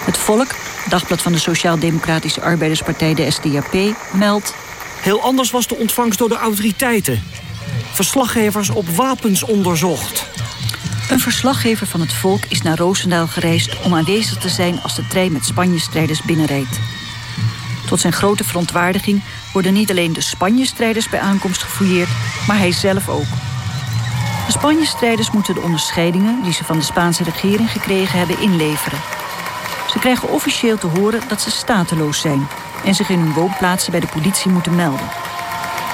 Het Volk, dagblad van de Sociaal-Democratische Arbeiderspartij, de SDAP, meldt... Heel anders was de ontvangst door de autoriteiten. Verslaggevers op wapens onderzocht. Een verslaggever van het Volk is naar Roosendaal gereisd... om aanwezig te zijn als de trein met Spanje-strijders binnenrijdt. Tot zijn grote verontwaardiging worden niet alleen de Spanje-strijders bij aankomst gefouilleerd... maar hij zelf ook. De Spanje-strijders moeten de onderscheidingen die ze van de Spaanse regering gekregen hebben inleveren. Ze krijgen officieel te horen dat ze stateloos zijn en zich in hun woonplaatsen bij de politie moeten melden.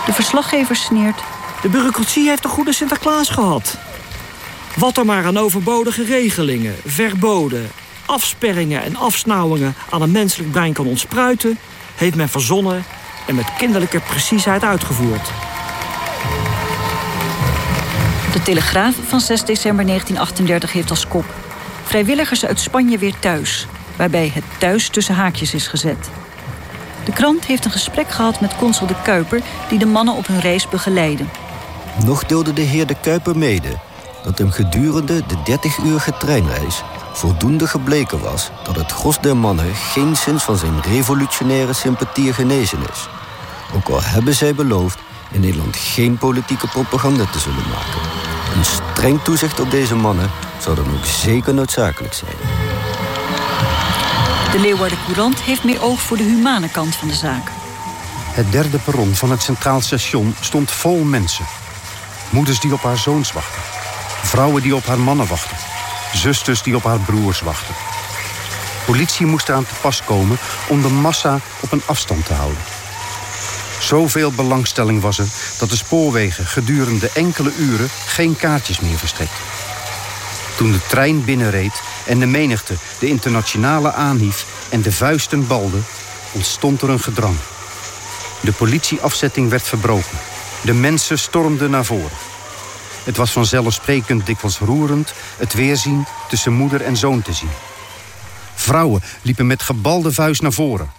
De verslaggever sneert. De bureaucratie heeft een goede Sinterklaas gehad. Wat er maar aan overbodige regelingen, verboden, afsperringen en afsnauwingen aan een menselijk brein kan ontspruiten, heeft men verzonnen en met kinderlijke preciesheid uitgevoerd. De Telegraaf van 6 december 1938 heeft als kop... Vrijwilligers uit Spanje weer thuis, waarbij het thuis tussen haakjes is gezet. De krant heeft een gesprek gehad met consul de Kuiper... die de mannen op hun reis begeleiden. Nog deelde de heer de Kuiper mede dat hem gedurende de 30-uurige treinreis voldoende gebleken was dat het gros der mannen geen sinds van zijn revolutionaire sympathie genezen is. Ook al hebben zij beloofd in Nederland geen politieke propaganda te zullen maken. Een streng toezicht op deze mannen zou dan ook zeker noodzakelijk zijn. De Leeuwarden Courant heeft meer oog voor de humane kant van de zaak. Het derde perron van het Centraal Station stond vol mensen. Moeders die op haar zoons wachten. Vrouwen die op haar mannen wachten. Zusters die op haar broers wachten. Politie moest eraan te pas komen om de massa op een afstand te houden. Zoveel belangstelling was er dat de spoorwegen gedurende enkele uren geen kaartjes meer verstrekten. Toen de trein binnenreed en de menigte de internationale aanhief en de vuisten balde, ontstond er een gedrang. De politieafzetting werd verbroken. De mensen stormden naar voren. Het was vanzelfsprekend dikwijls roerend het weerzien tussen moeder en zoon te zien. Vrouwen liepen met gebalde vuist naar voren.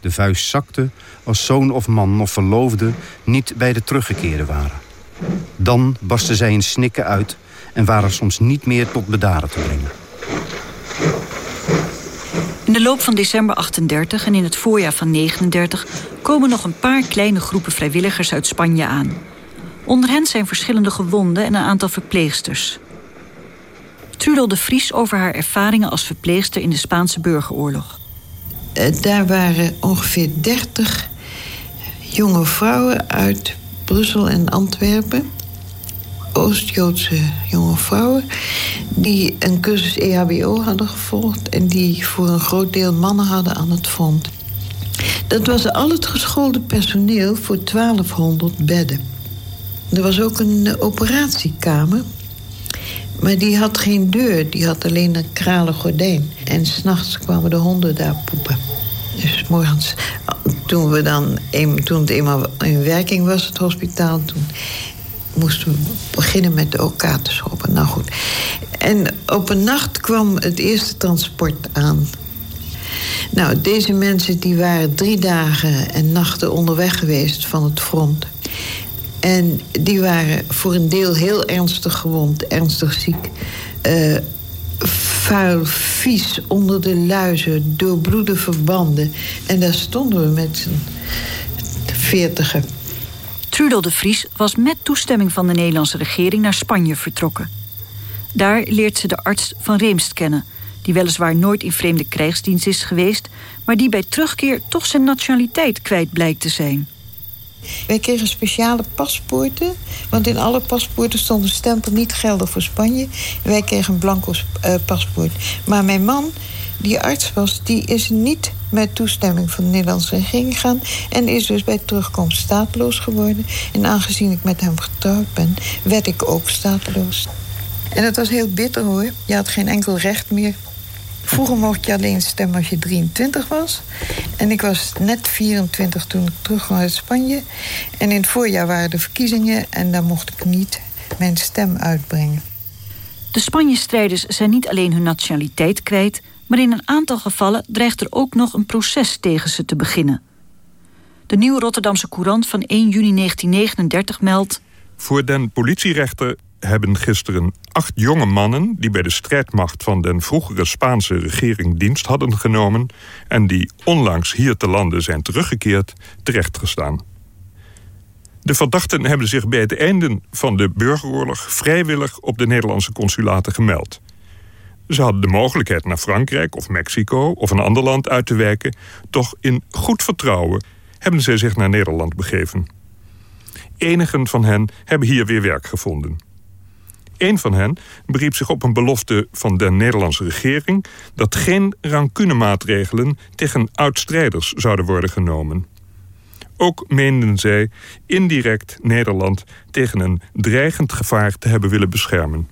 De vuist zakte als zoon of man of verloofde niet bij de teruggekeerde waren. Dan barstten zij in snikken uit en waren soms niet meer tot bedaren te brengen. In de loop van december 38 en in het voorjaar van 39 komen nog een paar kleine groepen vrijwilligers uit Spanje aan. Onder hen zijn verschillende gewonden en een aantal verpleegsters. Trudel de Vries over haar ervaringen als verpleegster in de Spaanse burgeroorlog. Eh, daar waren ongeveer 30 jonge vrouwen uit Brussel en Antwerpen. Oost-Joodse jonge vrouwen. die een cursus EHBO hadden gevolgd. en die voor een groot deel mannen hadden aan het front. Dat was al het geschoolde personeel voor 1200 bedden. Er was ook een eh, operatiekamer. Maar die had geen deur, die had alleen een kralen gordijn. En s'nachts kwamen de honden daar poepen. Dus morgens, toen, we dan, toen het eenmaal in werking was, het hospitaal... toen moesten we beginnen met de OK te schoppen. Nou goed. En op een nacht kwam het eerste transport aan. Nou, deze mensen die waren drie dagen en nachten onderweg geweest van het front. En die waren voor een deel heel ernstig gewond, ernstig ziek. Uh, vuil, vies onder de luizen, doorbloede verbanden. En daar stonden we met z'n veertigen. Trudel de Vries was met toestemming van de Nederlandse regering naar Spanje vertrokken. Daar leert ze de arts van Reemst kennen, die weliswaar nooit in vreemde krijgsdienst is geweest, maar die bij terugkeer toch zijn nationaliteit kwijt blijkt te zijn. Wij kregen speciale paspoorten. Want in alle paspoorten stond een stempel niet geldig voor Spanje. Wij kregen een blanco uh, paspoort. Maar mijn man, die arts was, die is niet met toestemming van de Nederlandse regering gegaan. En is dus bij terugkomst stateloos geworden. En aangezien ik met hem getrouwd ben, werd ik ook stateloos. En dat was heel bitter hoor. Je had geen enkel recht meer Vroeger mocht je alleen stemmen als je 23 was. En ik was net 24 toen ik terugkwam uit Spanje. En in het voorjaar waren de verkiezingen en daar mocht ik niet mijn stem uitbrengen. De Spanje-strijders zijn niet alleen hun nationaliteit kwijt... maar in een aantal gevallen dreigt er ook nog een proces tegen ze te beginnen. De Nieuwe Rotterdamse Courant van 1 juni 1939 meldt... Voor den politierechter hebben gisteren acht jonge mannen... die bij de strijdmacht van de vroegere Spaanse regering dienst hadden genomen... en die onlangs hier te landen zijn teruggekeerd, terechtgestaan. De verdachten hebben zich bij het einde van de burgeroorlog... vrijwillig op de Nederlandse consulaten gemeld. Ze hadden de mogelijkheid naar Frankrijk of Mexico of een ander land uit te wijken... toch in goed vertrouwen hebben zij zich naar Nederland begeven. Enigen van hen hebben hier weer werk gevonden... Een van hen beriep zich op een belofte van de Nederlandse regering... dat geen rancunemaatregelen tegen oud-strijders zouden worden genomen. Ook meenden zij indirect Nederland tegen een dreigend gevaar te hebben willen beschermen.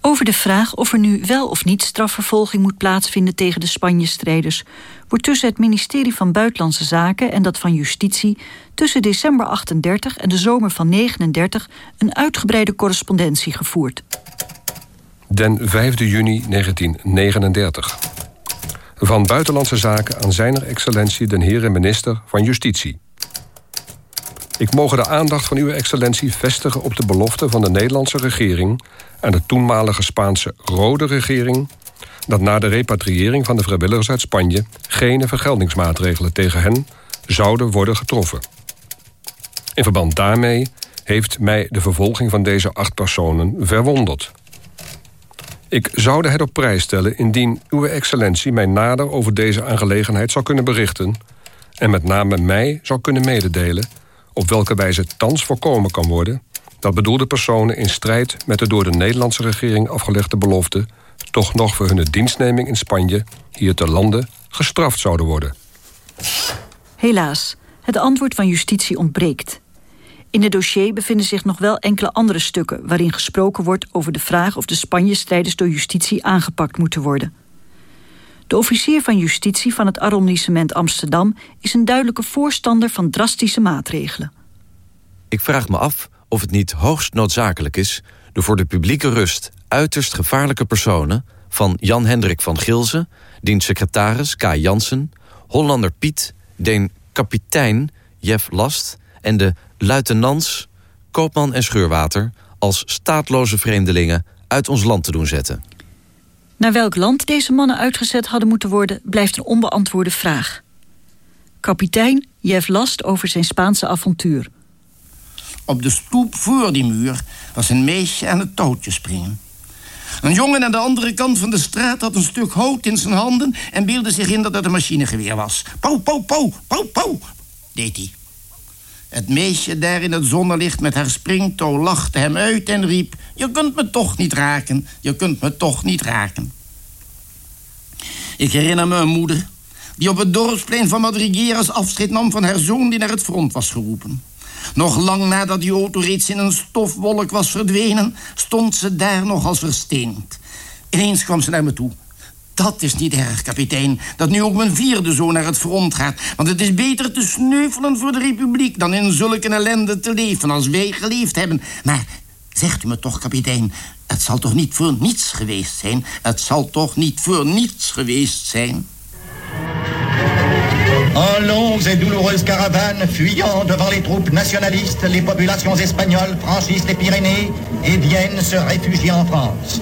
Over de vraag of er nu wel of niet strafvervolging moet plaatsvinden tegen de Spanje-strijders, wordt tussen het ministerie van Buitenlandse Zaken en dat van Justitie tussen december 38 en de zomer van 39 een uitgebreide correspondentie gevoerd. Den 5 juni 1939. Van Buitenlandse Zaken aan zijner excellentie den heren minister van Justitie. Ik mogen de aandacht van uw excellentie vestigen op de belofte van de Nederlandse regering en de toenmalige Spaanse Rode regering dat na de repatriëring van de vrijwilligers uit Spanje geen vergeldingsmaatregelen tegen hen zouden worden getroffen. In verband daarmee heeft mij de vervolging van deze acht personen verwonderd. Ik zou het op prijs stellen indien uw excellentie mij nader over deze aangelegenheid zou kunnen berichten en met name mij zou kunnen mededelen op welke wijze thans voorkomen kan worden dat bedoelde personen in strijd met de door de Nederlandse regering afgelegde belofte toch nog voor hun dienstneming in Spanje hier te lande gestraft zouden worden. Helaas, het antwoord van justitie ontbreekt. In het dossier bevinden zich nog wel enkele andere stukken waarin gesproken wordt over de vraag of de Spanje-strijders door justitie aangepakt moeten worden. De officier van justitie van het arrondissement Amsterdam is een duidelijke voorstander van drastische maatregelen. Ik vraag me af of het niet hoogst noodzakelijk is de voor de publieke rust uiterst gevaarlijke personen van Jan Hendrik van Gilze, diens secretaris K. Jansen, Hollander Piet, den kapitein Jeff Last en de luitenants Koopman en Scheurwater als staatloze vreemdelingen uit ons land te doen zetten. Naar welk land deze mannen uitgezet hadden moeten worden, blijft een onbeantwoorde vraag. Kapitein Jeff Last over zijn Spaanse avontuur. Op de stoep voor die muur was een meisje aan het touwtje springen. Een jongen aan de andere kant van de straat had een stuk hout in zijn handen... en beelde zich in dat het een machinegeweer was. Pauw, pauw, pauw, pauw, pauw, deed hij. Het meisje daar in het zonnelicht met haar springtouw lachte hem uit en riep... Je kunt me toch niet raken, je kunt me toch niet raken. Ik herinner me een moeder die op het dorpsplein van Madrigueras afscheid nam van haar zoon die naar het front was geroepen. Nog lang nadat die auto reeds in een stofwolk was verdwenen, stond ze daar nog als versteend. Ineens kwam ze naar me toe. Dat is niet erg, kapitein, dat nu ook mijn vierde zoon naar het front gaat. Want het is beter te sneuvelen voor de republiek... dan in zulke ellende te leven als wij geleefd hebben. Maar zegt u me toch, kapitein, het zal toch niet voor niets geweest zijn? Het zal toch niet voor niets geweest zijn? En longues et douloureuses caravanes fuyant devant les troupes nationalistes, les populations espagnoles franchissent les Pyrénées et viennent se réfugier en France.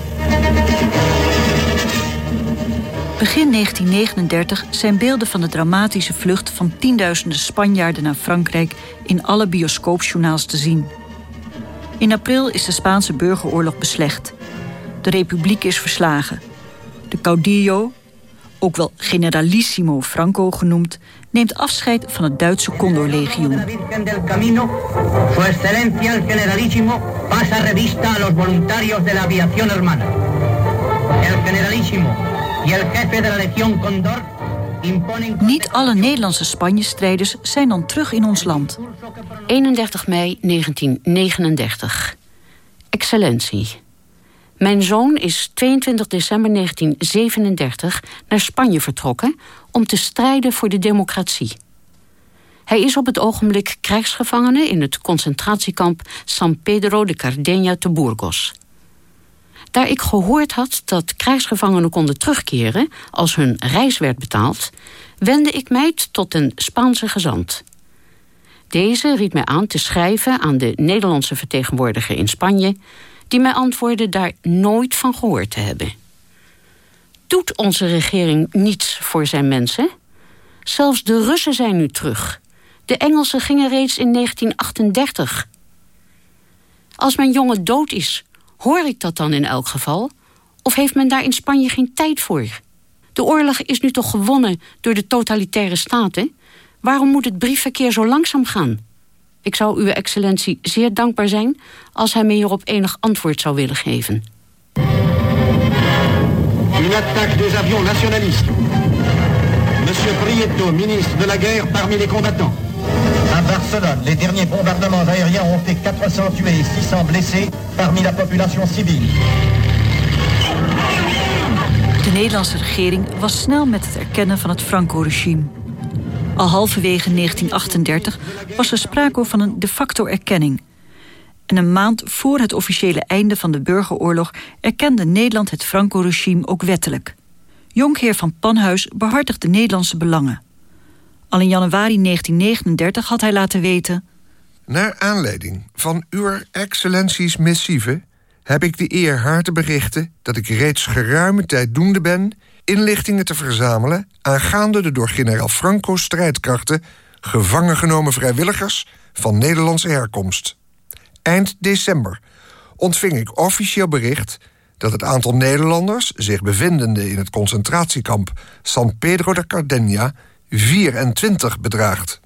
Begin 1939 zijn beelden van de dramatische vlucht van tienduizenden Spanjaarden naar Frankrijk in alle bioscoopjournaals te zien. In april is de Spaanse burgeroorlog beslecht. De republiek is verslagen. De caudillo, ook wel generalissimo Franco genoemd, neemt afscheid van het Duitse Condorlegioen. El generalísimo y el jefe de la Legión Condor. Niet alle Nederlandse Spanje-strijders zijn dan terug in ons land. 31 mei 1939. Excellentie. Mijn zoon is 22 december 1937 naar Spanje vertrokken om te strijden voor de democratie. Hij is op het ogenblik krijgsgevangene in het concentratiekamp San Pedro de Cardeña te Burgos. Daar ik gehoord had dat krijgsgevangenen konden terugkeren als hun reis werd betaald, wendde ik mij tot een Spaanse gezant. Deze riep mij aan te schrijven aan de Nederlandse vertegenwoordiger in Spanje, die mij antwoordde daar nooit van gehoord te hebben. Doet onze regering niets voor zijn mensen? Zelfs de Russen zijn nu terug. De Engelsen gingen reeds in 1938. Als mijn jongen dood is, hoor ik dat dan in elk geval? Of heeft men daar in Spanje geen tijd voor? De oorlog is nu toch gewonnen door de totalitaire staten? Waarom moet het briefverkeer zo langzaam gaan? Ik zou uw excellentie zeer dankbaar zijn... als hij me hierop enig antwoord zou willen geven. Une attaque des avions nationalistes. Monsieur Prieto, ministre de la Guerre parmi les combattants. Barcelone, les derniers bombardements aériens ont fait 400 tués et 600 blessés parmi la population civile. De Nederlandse regering was snel met het erkennen van het Franco-regime. Al halverwege 1938 was er sprake van een de facto erkenning. En een maand voor het officiële einde van de burgeroorlog erkende Nederland het Franco-regime ook wettelijk. Jonkheer van Panhuis behartigde Nederlandse belangen. Al in januari 1939 had hij laten weten... Naar aanleiding van uw excellenties missieve... heb ik de eer haar te berichten dat ik reeds geruime tijd doende ben... inlichtingen te verzamelen aangaande de door generaal Franco strijdkrachten... gevangen genomen vrijwilligers van Nederlandse herkomst. Eind december ontving ik officieel bericht dat het aantal Nederlanders zich bevindende in het concentratiekamp San Pedro de Cardeña 24 bedraagt.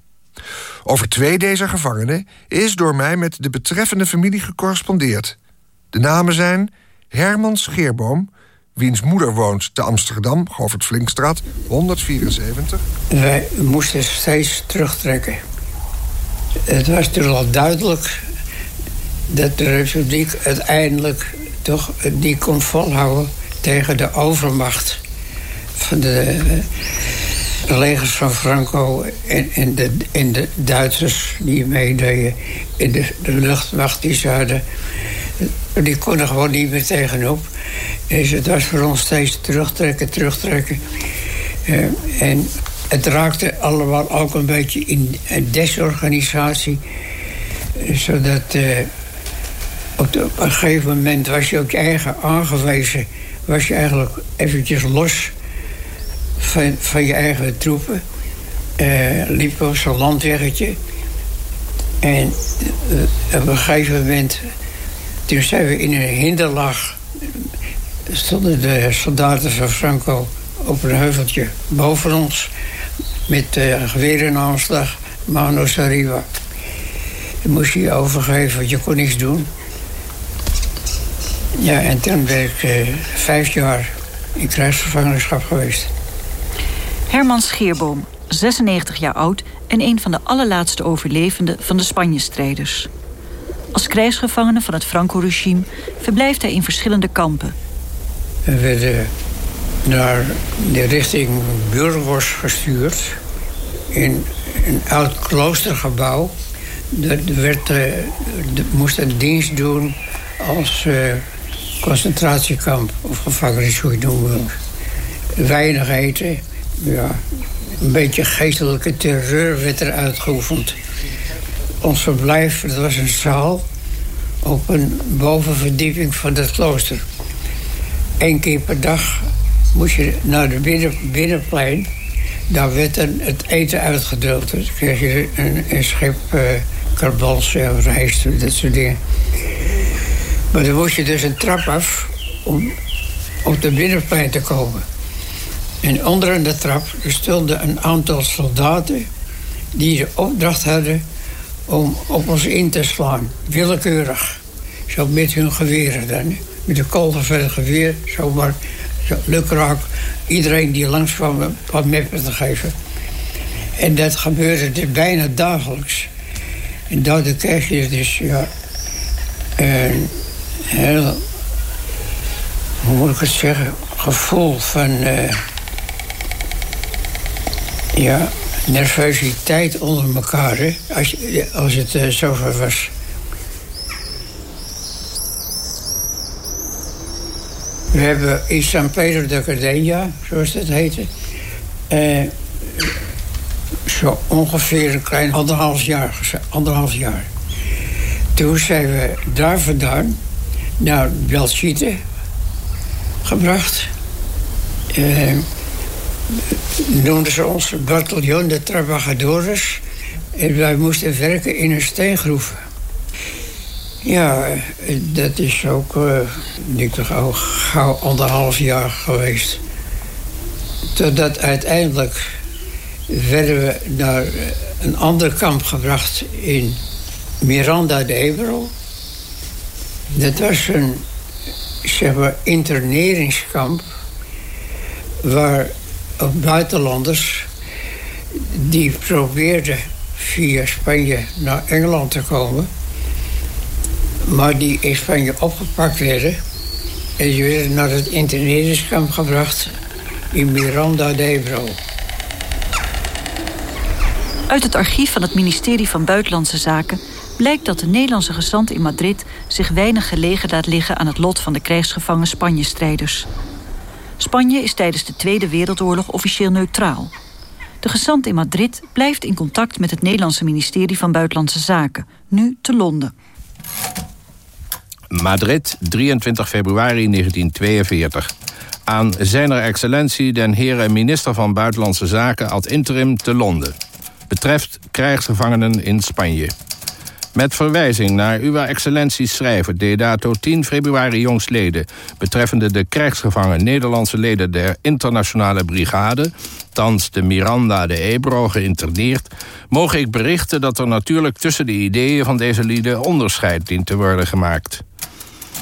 Over twee deze gevangenen is door mij met de betreffende familie gecorrespondeerd. De namen zijn Herman Scheerboom, wiens moeder woont te Amsterdam, Govert Flinkstraat, 174. Wij moesten steeds terugtrekken. Het was toen al duidelijk dat de Republiek uiteindelijk toch die kon volhouden tegen de overmacht van de, de legers van Franco en, en, de, en de Duitsers die meededen in de, de die hadden. Die konden gewoon niet meer tegenop. Dus het was voor ons steeds terugtrekken, terugtrekken. Uh, en het raakte allemaal ook een beetje in desorganisatie. Zodat uh, op, op, een gegeven moment was je ook je eigen aangewezen. Was je eigenlijk eventjes los van, je eigen troepen. Uh, liep op zo'n landweggetje. En op een gegeven moment toen zijn we in een hinderlaag. stonden de soldaten van Franco op een heuveltje boven ons. Met uh, in aanslag, Mano Sariva. Dan moest je je overgeven, want je kon niets doen. Ja, en toen ben ik vijf jaar in krijgsgevangenschap geweest. Herman Scheerboom, 96 jaar oud en een van de allerlaatste overlevenden van de Spanje-strijders. Als krijgsgevangene van het Franco-regime verblijft hij in verschillende kampen. We werden naar de richting Burgos gestuurd. In een oud kloostergebouw. Dat werd, moest een dienst doen als uh, concentratiekamp of gevangenis, hoe je het noemen. Weinig eten, ja, een beetje geestelijke terreur werd er uitgeoefend. Ons verblijf, dat was een zaal op een bovenverdieping van het klooster. Eén keer per dag moest je naar de binnen, binnenplein. Daar werd het eten uitgedeeld. Dan kreeg je een, een schip uh, karbals, ja, rijst, dat soort dingen. Maar dan moest je dus een trap af om op de binnenplein te komen. En onder de trap stonden een aantal soldaten... die de opdracht hadden om op ons in te slaan. Willekeurig. Zo met hun geweren dan. Met een kogelvel geweer. Zomaar zo lukraak. Iedereen die langs kwam, wat meppen te geven. En dat gebeurde dus bijna dagelijks. En daardoor kreeg je dus ja, een heel, hoe moet ik het zeggen, gevoel van, uh, ja, nervositeit onder elkaar, hè, als, als het uh, zover was. We hebben in San Pedro de Cardeña, zoals dat heette... Uh, zo ongeveer een klein anderhalf jaar, anderhalf jaar. Toen zijn we daar vandaan naar Belchite gebracht. Uh, noemden ze ons bataljon de trabajadores. En wij moesten werken in een steengroef. Ja, dat is ook uh, niet toch al gauw anderhalf jaar geweest. Totdat uiteindelijk werden we naar een ander kamp gebracht in Miranda de Ebro. Dat was een zeg maar, interneringskamp waar buitenlanders die probeerden via Spanje naar Engeland te komen, maar die in Spanje opgepakt werden en die werden naar het interneringskamp gebracht in Miranda de Ebro. Uit het archief van het ministerie van Buitenlandse Zaken blijkt dat de Nederlandse gezant in Madrid zich weinig gelegen laat liggen aan het lot van de krijgsgevangen Spanje-strijders. Spanje is tijdens de Tweede Wereldoorlog officieel neutraal. De gezant in Madrid blijft in contact met het Nederlandse ministerie van Buitenlandse Zaken, nu te Londen. Madrid, 23 februari 1942. Aan zijner excellentie den heren minister van Buitenlandse Zaken ad interim te Londen. Betreft krijgsgevangenen in Spanje. Met verwijzing naar uw excellenties schrijver Dedato 10 februari jongstleden... betreffende de krijgsgevangen Nederlandse leden der internationale brigade... thans de Miranda de Ebro geïnterneerd... mogen ik berichten dat er natuurlijk tussen de ideeën van deze lieden... onderscheid dient te worden gemaakt.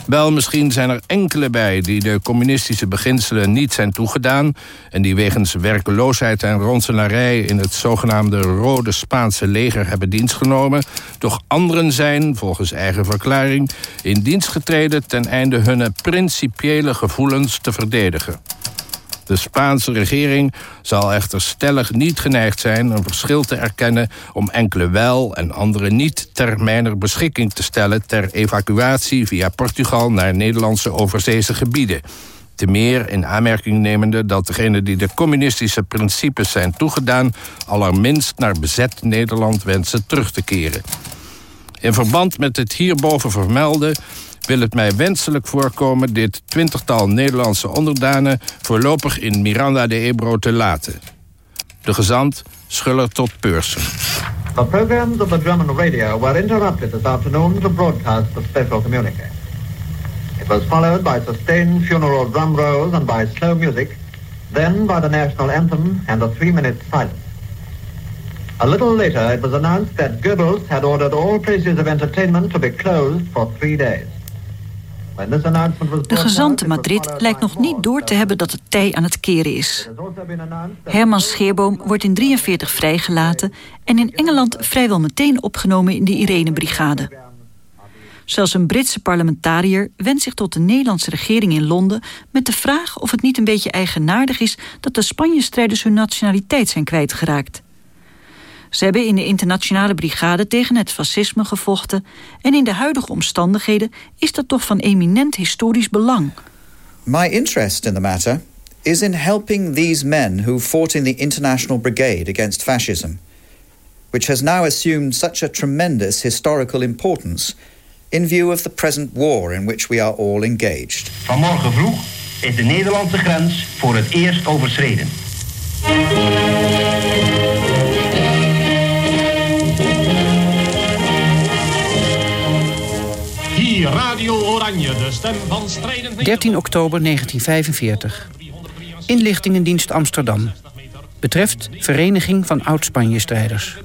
Wel, misschien zijn er enkele bij die de communistische beginselen niet zijn toegedaan... en die wegens werkeloosheid en ronselarij in het zogenaamde Rode Spaanse leger hebben dienst genomen. Doch anderen zijn, volgens eigen verklaring, in dienst getreden ten einde hun principiële gevoelens te verdedigen. De Spaanse regering zal echter stellig niet geneigd zijn een verschil te erkennen om enkele wel en andere niet ter mijner beschikking te stellen ter evacuatie via Portugal naar Nederlandse overzeese gebieden. Te meer in aanmerking nemende dat degenen die de communistische principes zijn toegedaan allerminst naar bezet Nederland wensen terug te keren. In verband met het hierboven vermelde wil het mij wenselijk voorkomen dit twintigtal Nederlandse onderdanen voorlopig in Miranda de Ebro te laten. De gezant Schuller tot Peursen. The programs of the German radio were interrupted this afternoon to broadcast the special communique. It was followed by sustained funeral drum rolls and by slow music, then by the national anthem and a three-minute silence. A little later, it was announced that Goebbels had ordered all places of entertainment to be closed for three days. De gezant te Madrid lijkt nog niet door te hebben dat het tij aan het keren is. Herman Scheerboom wordt in 43 vrijgelaten... en in Engeland vrijwel meteen opgenomen in de Irene-brigade. Zelfs een Britse parlementariër wendt zich tot de Nederlandse regering in Londen... met de vraag of het niet een beetje eigenaardig is... dat de Spanje-strijders hun nationaliteit zijn kwijtgeraakt. Ze hebben in de internationale brigade tegen het fascisme gevochten... en in de huidige omstandigheden is dat toch van eminent historisch belang. My interest in the matter is in helping these men who fought in the International Brigade against fascism... which has now assumed such a tremendous historical importance... in view of the present war in which we are all engaged. Vanmorgen vroeg is de Nederlandse grens voor het eerst overschreden. Radio Oranje, de stem van strijdend 13 oktober 1945. Inlichtingendienst Amsterdam. Betreft Vereniging van Oud-Spanje-strijders.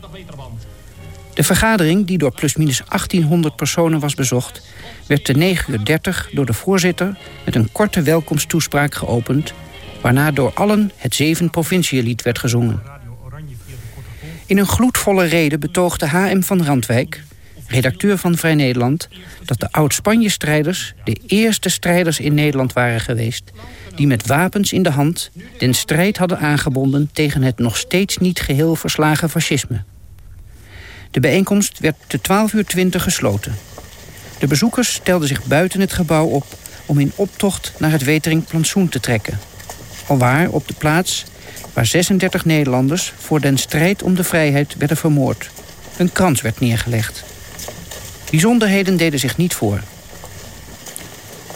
De vergadering, die door plusminus 1800 personen was bezocht... werd te 9.30 uur door de voorzitter met een korte welkomsttoespraak geopend... waarna door allen het zeven provincielied werd gezongen. In een gloedvolle rede betoogde H.M. van Randwijk redacteur van Vrij Nederland... dat de oud-Spanje-strijders de eerste strijders in Nederland waren geweest... die met wapens in de hand den strijd hadden aangebonden... tegen het nog steeds niet geheel verslagen fascisme. De bijeenkomst werd te 12.20 uur gesloten. De bezoekers stelden zich buiten het gebouw op... om in optocht naar het Wetering plantsoen te trekken. Alwaar op de plaats waar 36 Nederlanders... voor den strijd om de vrijheid werden vermoord. Een krans werd neergelegd. Bijzonderheden deden zich niet voor.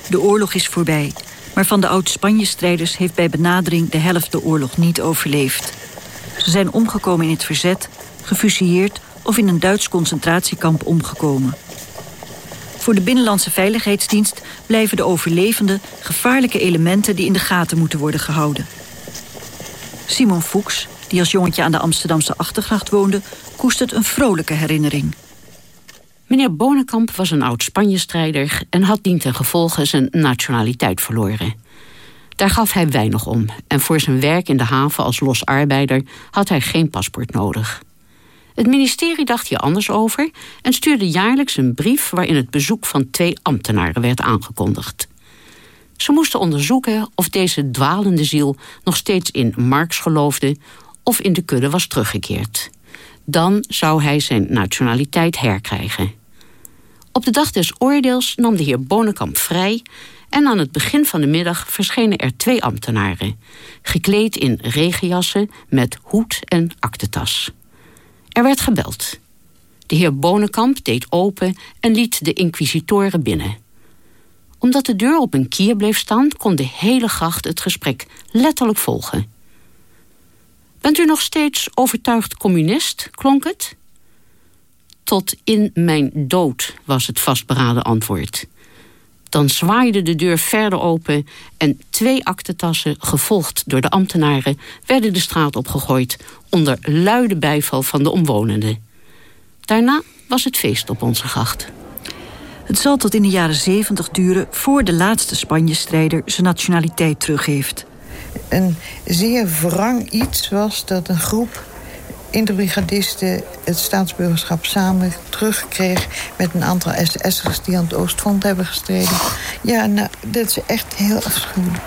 De oorlog is voorbij. Maar van de oud-Spanje-strijders heeft bij benadering de helft de oorlog niet overleefd. Ze zijn omgekomen in het verzet, gefusilleerd of in een Duits concentratiekamp omgekomen. Voor de Binnenlandse Veiligheidsdienst blijven de overlevenden gevaarlijke elementen die in de gaten moeten worden gehouden. Simon Fuchs, die als jongetje aan de Amsterdamse achtergracht woonde, koestert een vrolijke herinnering. Meneer Bonenkamp was een oud Spanje-strijder en had dientengevolge zijn nationaliteit verloren. Daar gaf hij weinig om en voor zijn werk in de haven als losarbeider had hij geen paspoort nodig. Het ministerie dacht hier anders over en stuurde jaarlijks een brief waarin het bezoek van twee ambtenaren werd aangekondigd. Ze moesten onderzoeken of deze dwalende ziel nog steeds in Marx geloofde of in de kudde was teruggekeerd. Dan zou hij zijn nationaliteit herkrijgen. Op de dag des oordeels nam de heer Bonenkamp vrij... en aan het begin van de middag verschenen er twee ambtenaren... gekleed in regenjassen met hoed en aktetas. Er werd gebeld. De heer Bonenkamp deed open en liet de inquisitoren binnen. Omdat de deur op een kier bleef staan... kon de hele gracht het gesprek letterlijk volgen. Bent u nog steeds overtuigd communist, klonk het? Tot in mijn dood was het vastberaden antwoord. Dan zwaaide de deur verder open en twee aktentassen, gevolgd door de ambtenaren, werden de straat opgegooid onder luide bijval van de omwonenden. Daarna was het feest op onze gracht. Het zal tot in de jaren 70 duren voor de laatste Spanje-strijder zijn nationaliteit teruggeeft. Een zeer wrang iets was dat een groep interbrigadisten het staatsburgerschap samen terugkreeg met een aantal SS'ers die aan het Oostfront hebben gestreden. Ja, nou, dat is echt heel afschuwelijk.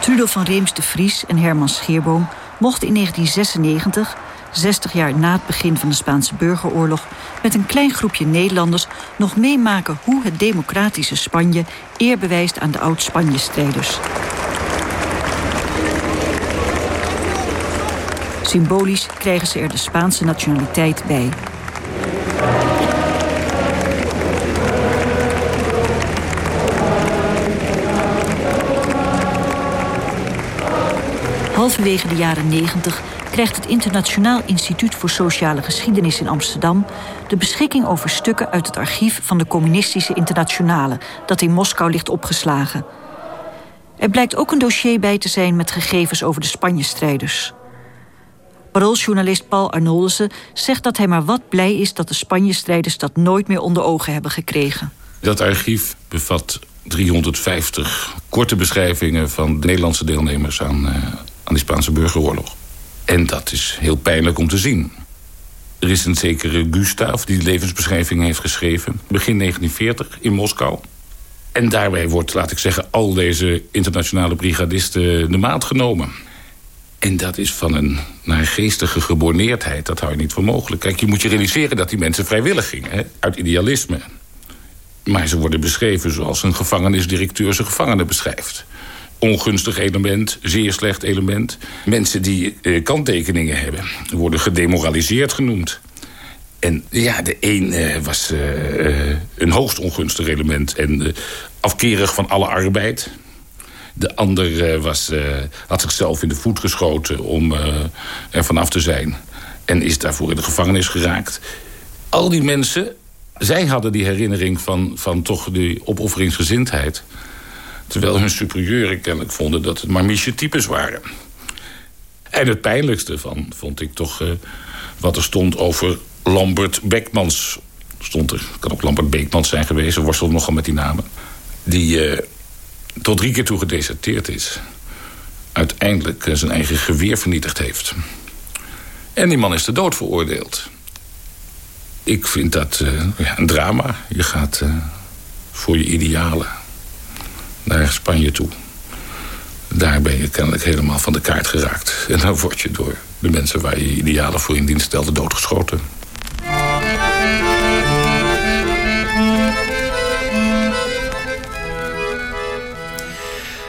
Trudo van Reems de Vries en Herman Scheerboom mochten in 1996, 60 jaar na het begin van de Spaanse burgeroorlog, met een klein groepje Nederlanders nog meemaken hoe het democratische Spanje eer bewijst aan de oud-Spanje-strijders. Symbolisch krijgen ze er de Spaanse nationaliteit bij. Halverwege de jaren 90 krijgt het Internationaal Instituut voor Sociale Geschiedenis in Amsterdam de beschikking over stukken uit het archief van de Communistische Internationale, dat in Moskou ligt opgeslagen. Er blijkt ook een dossier bij te zijn met gegevens over de Spanje-strijders. Parooljournalist Paul Arnoldussen zegt dat hij maar wat blij is dat de Spanje-strijders dat nooit meer onder ogen hebben gekregen. Dat archief bevat 350 korte beschrijvingen van de Nederlandse deelnemers aan, uh, de Spaanse burgeroorlog. En dat is heel pijnlijk om te zien. Er is een zekere Gustav die de levensbeschrijving heeft geschreven... begin 1940 in Moskou. En daarbij wordt, laat ik zeggen, al deze internationale brigadisten de maat genomen. En dat is van een naargeestige geborneerdheid. Dat hou je niet voor mogelijk. Kijk, je moet je realiseren dat die mensen vrijwillig gingen. Hè? Uit idealisme. Maar ze worden beschreven zoals een gevangenisdirecteur zijn gevangenen beschrijft ongunstig element, zeer slecht element. Mensen die uh, kanttekeningen hebben, worden gedemoraliseerd genoemd. En ja, de een uh, was uh, een hoogst ongunstig element en afkerig van alle arbeid. De ander was, had zichzelf in de voet geschoten om er vanaf te zijn. En is daarvoor in de gevangenis geraakt. Al die mensen, zij hadden die herinnering van, van toch die opofferingsgezindheid. Terwijl hun superieuren kennelijk vonden dat het maar types waren. En het pijnlijkste van vond ik toch uh, wat er stond over Lambert Beckmans. Stond er, kan ook Lambert Beekmans zijn geweest, er worstelde nogal met die namen. Die uh, tot drie keer toe gedeserteerd is. Uiteindelijk uh, zijn eigen geweer vernietigd heeft. En die man is de dood veroordeeld. Ik vind dat ja, een drama. Je gaat voor je idealen naar Spanje toe. Daar ben je kennelijk helemaal van de kaart geraakt. En dan word je door de mensen waar je idealen voor in dienst stelde doodgeschoten.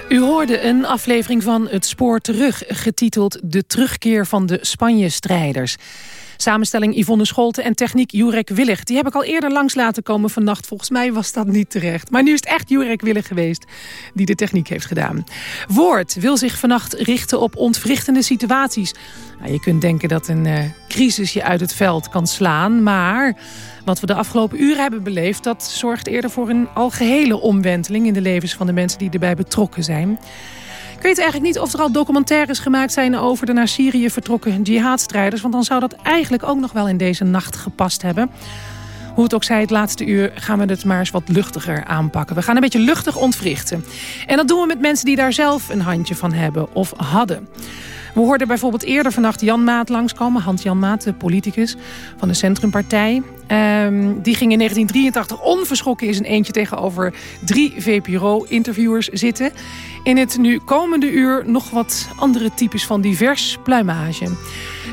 U hoorde een aflevering van Het Spoor Terug, getiteld De Terugkeer van de Spanje-strijders. Samenstelling Yvonne Scholte en techniek Jurek Willig. Die heb ik al eerder langs laten komen vannacht. Volgens mij was dat niet terecht. Maar nu is het echt Jurek Willig geweest die de techniek heeft gedaan. Woord wil zich vannacht richten op ontwrichtende situaties. Nou, je kunt denken dat een uh, crisis je uit het veld kan slaan. Maar wat we de afgelopen uren hebben beleefd... dat zorgt eerder voor een algehele omwenteling... in de levens van de mensen die erbij betrokken zijn. Ik weet eigenlijk niet of er al documentaires gemaakt zijn... over de naar Syrië vertrokken jihadstrijders. Want dan zou dat eigenlijk ook nog wel in deze nacht gepast hebben. Hoe het ook zij, het laatste uur gaan we het maar eens wat luchtiger aanpakken. We gaan een beetje luchtig ontwrichten. En dat doen we met mensen die daar zelf een handje van hebben of hadden. We hoorden bijvoorbeeld eerder vannacht Jan Maat langskomen. Hans-Jan Maat, de politicus van de Centrumpartij. Um, die ging in 1983 onverschrokken in zijn eentje tegenover drie VPRO-interviewers zitten. In het nu komende uur nog wat andere types van divers pluimage.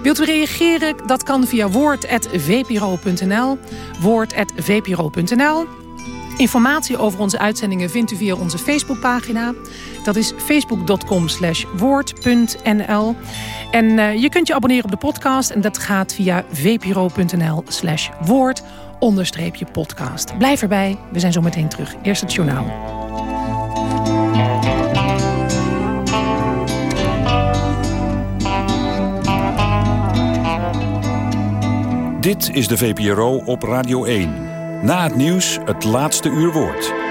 Wilt u reageren? Dat kan via woord.vpro.nl. Woord.vpro.nl. Informatie over onze uitzendingen vindt u via onze Facebookpagina. Dat is facebook.com slash woord.nl. En eh, je kunt je abonneren op de podcast. En dat gaat via vpro.nl slash woord onderstreepje podcast. Blijf erbij, we zijn zo meteen terug. Eerst het journaal. Dit is de VPRO op Radio 1. Na het nieuws het laatste uur woord.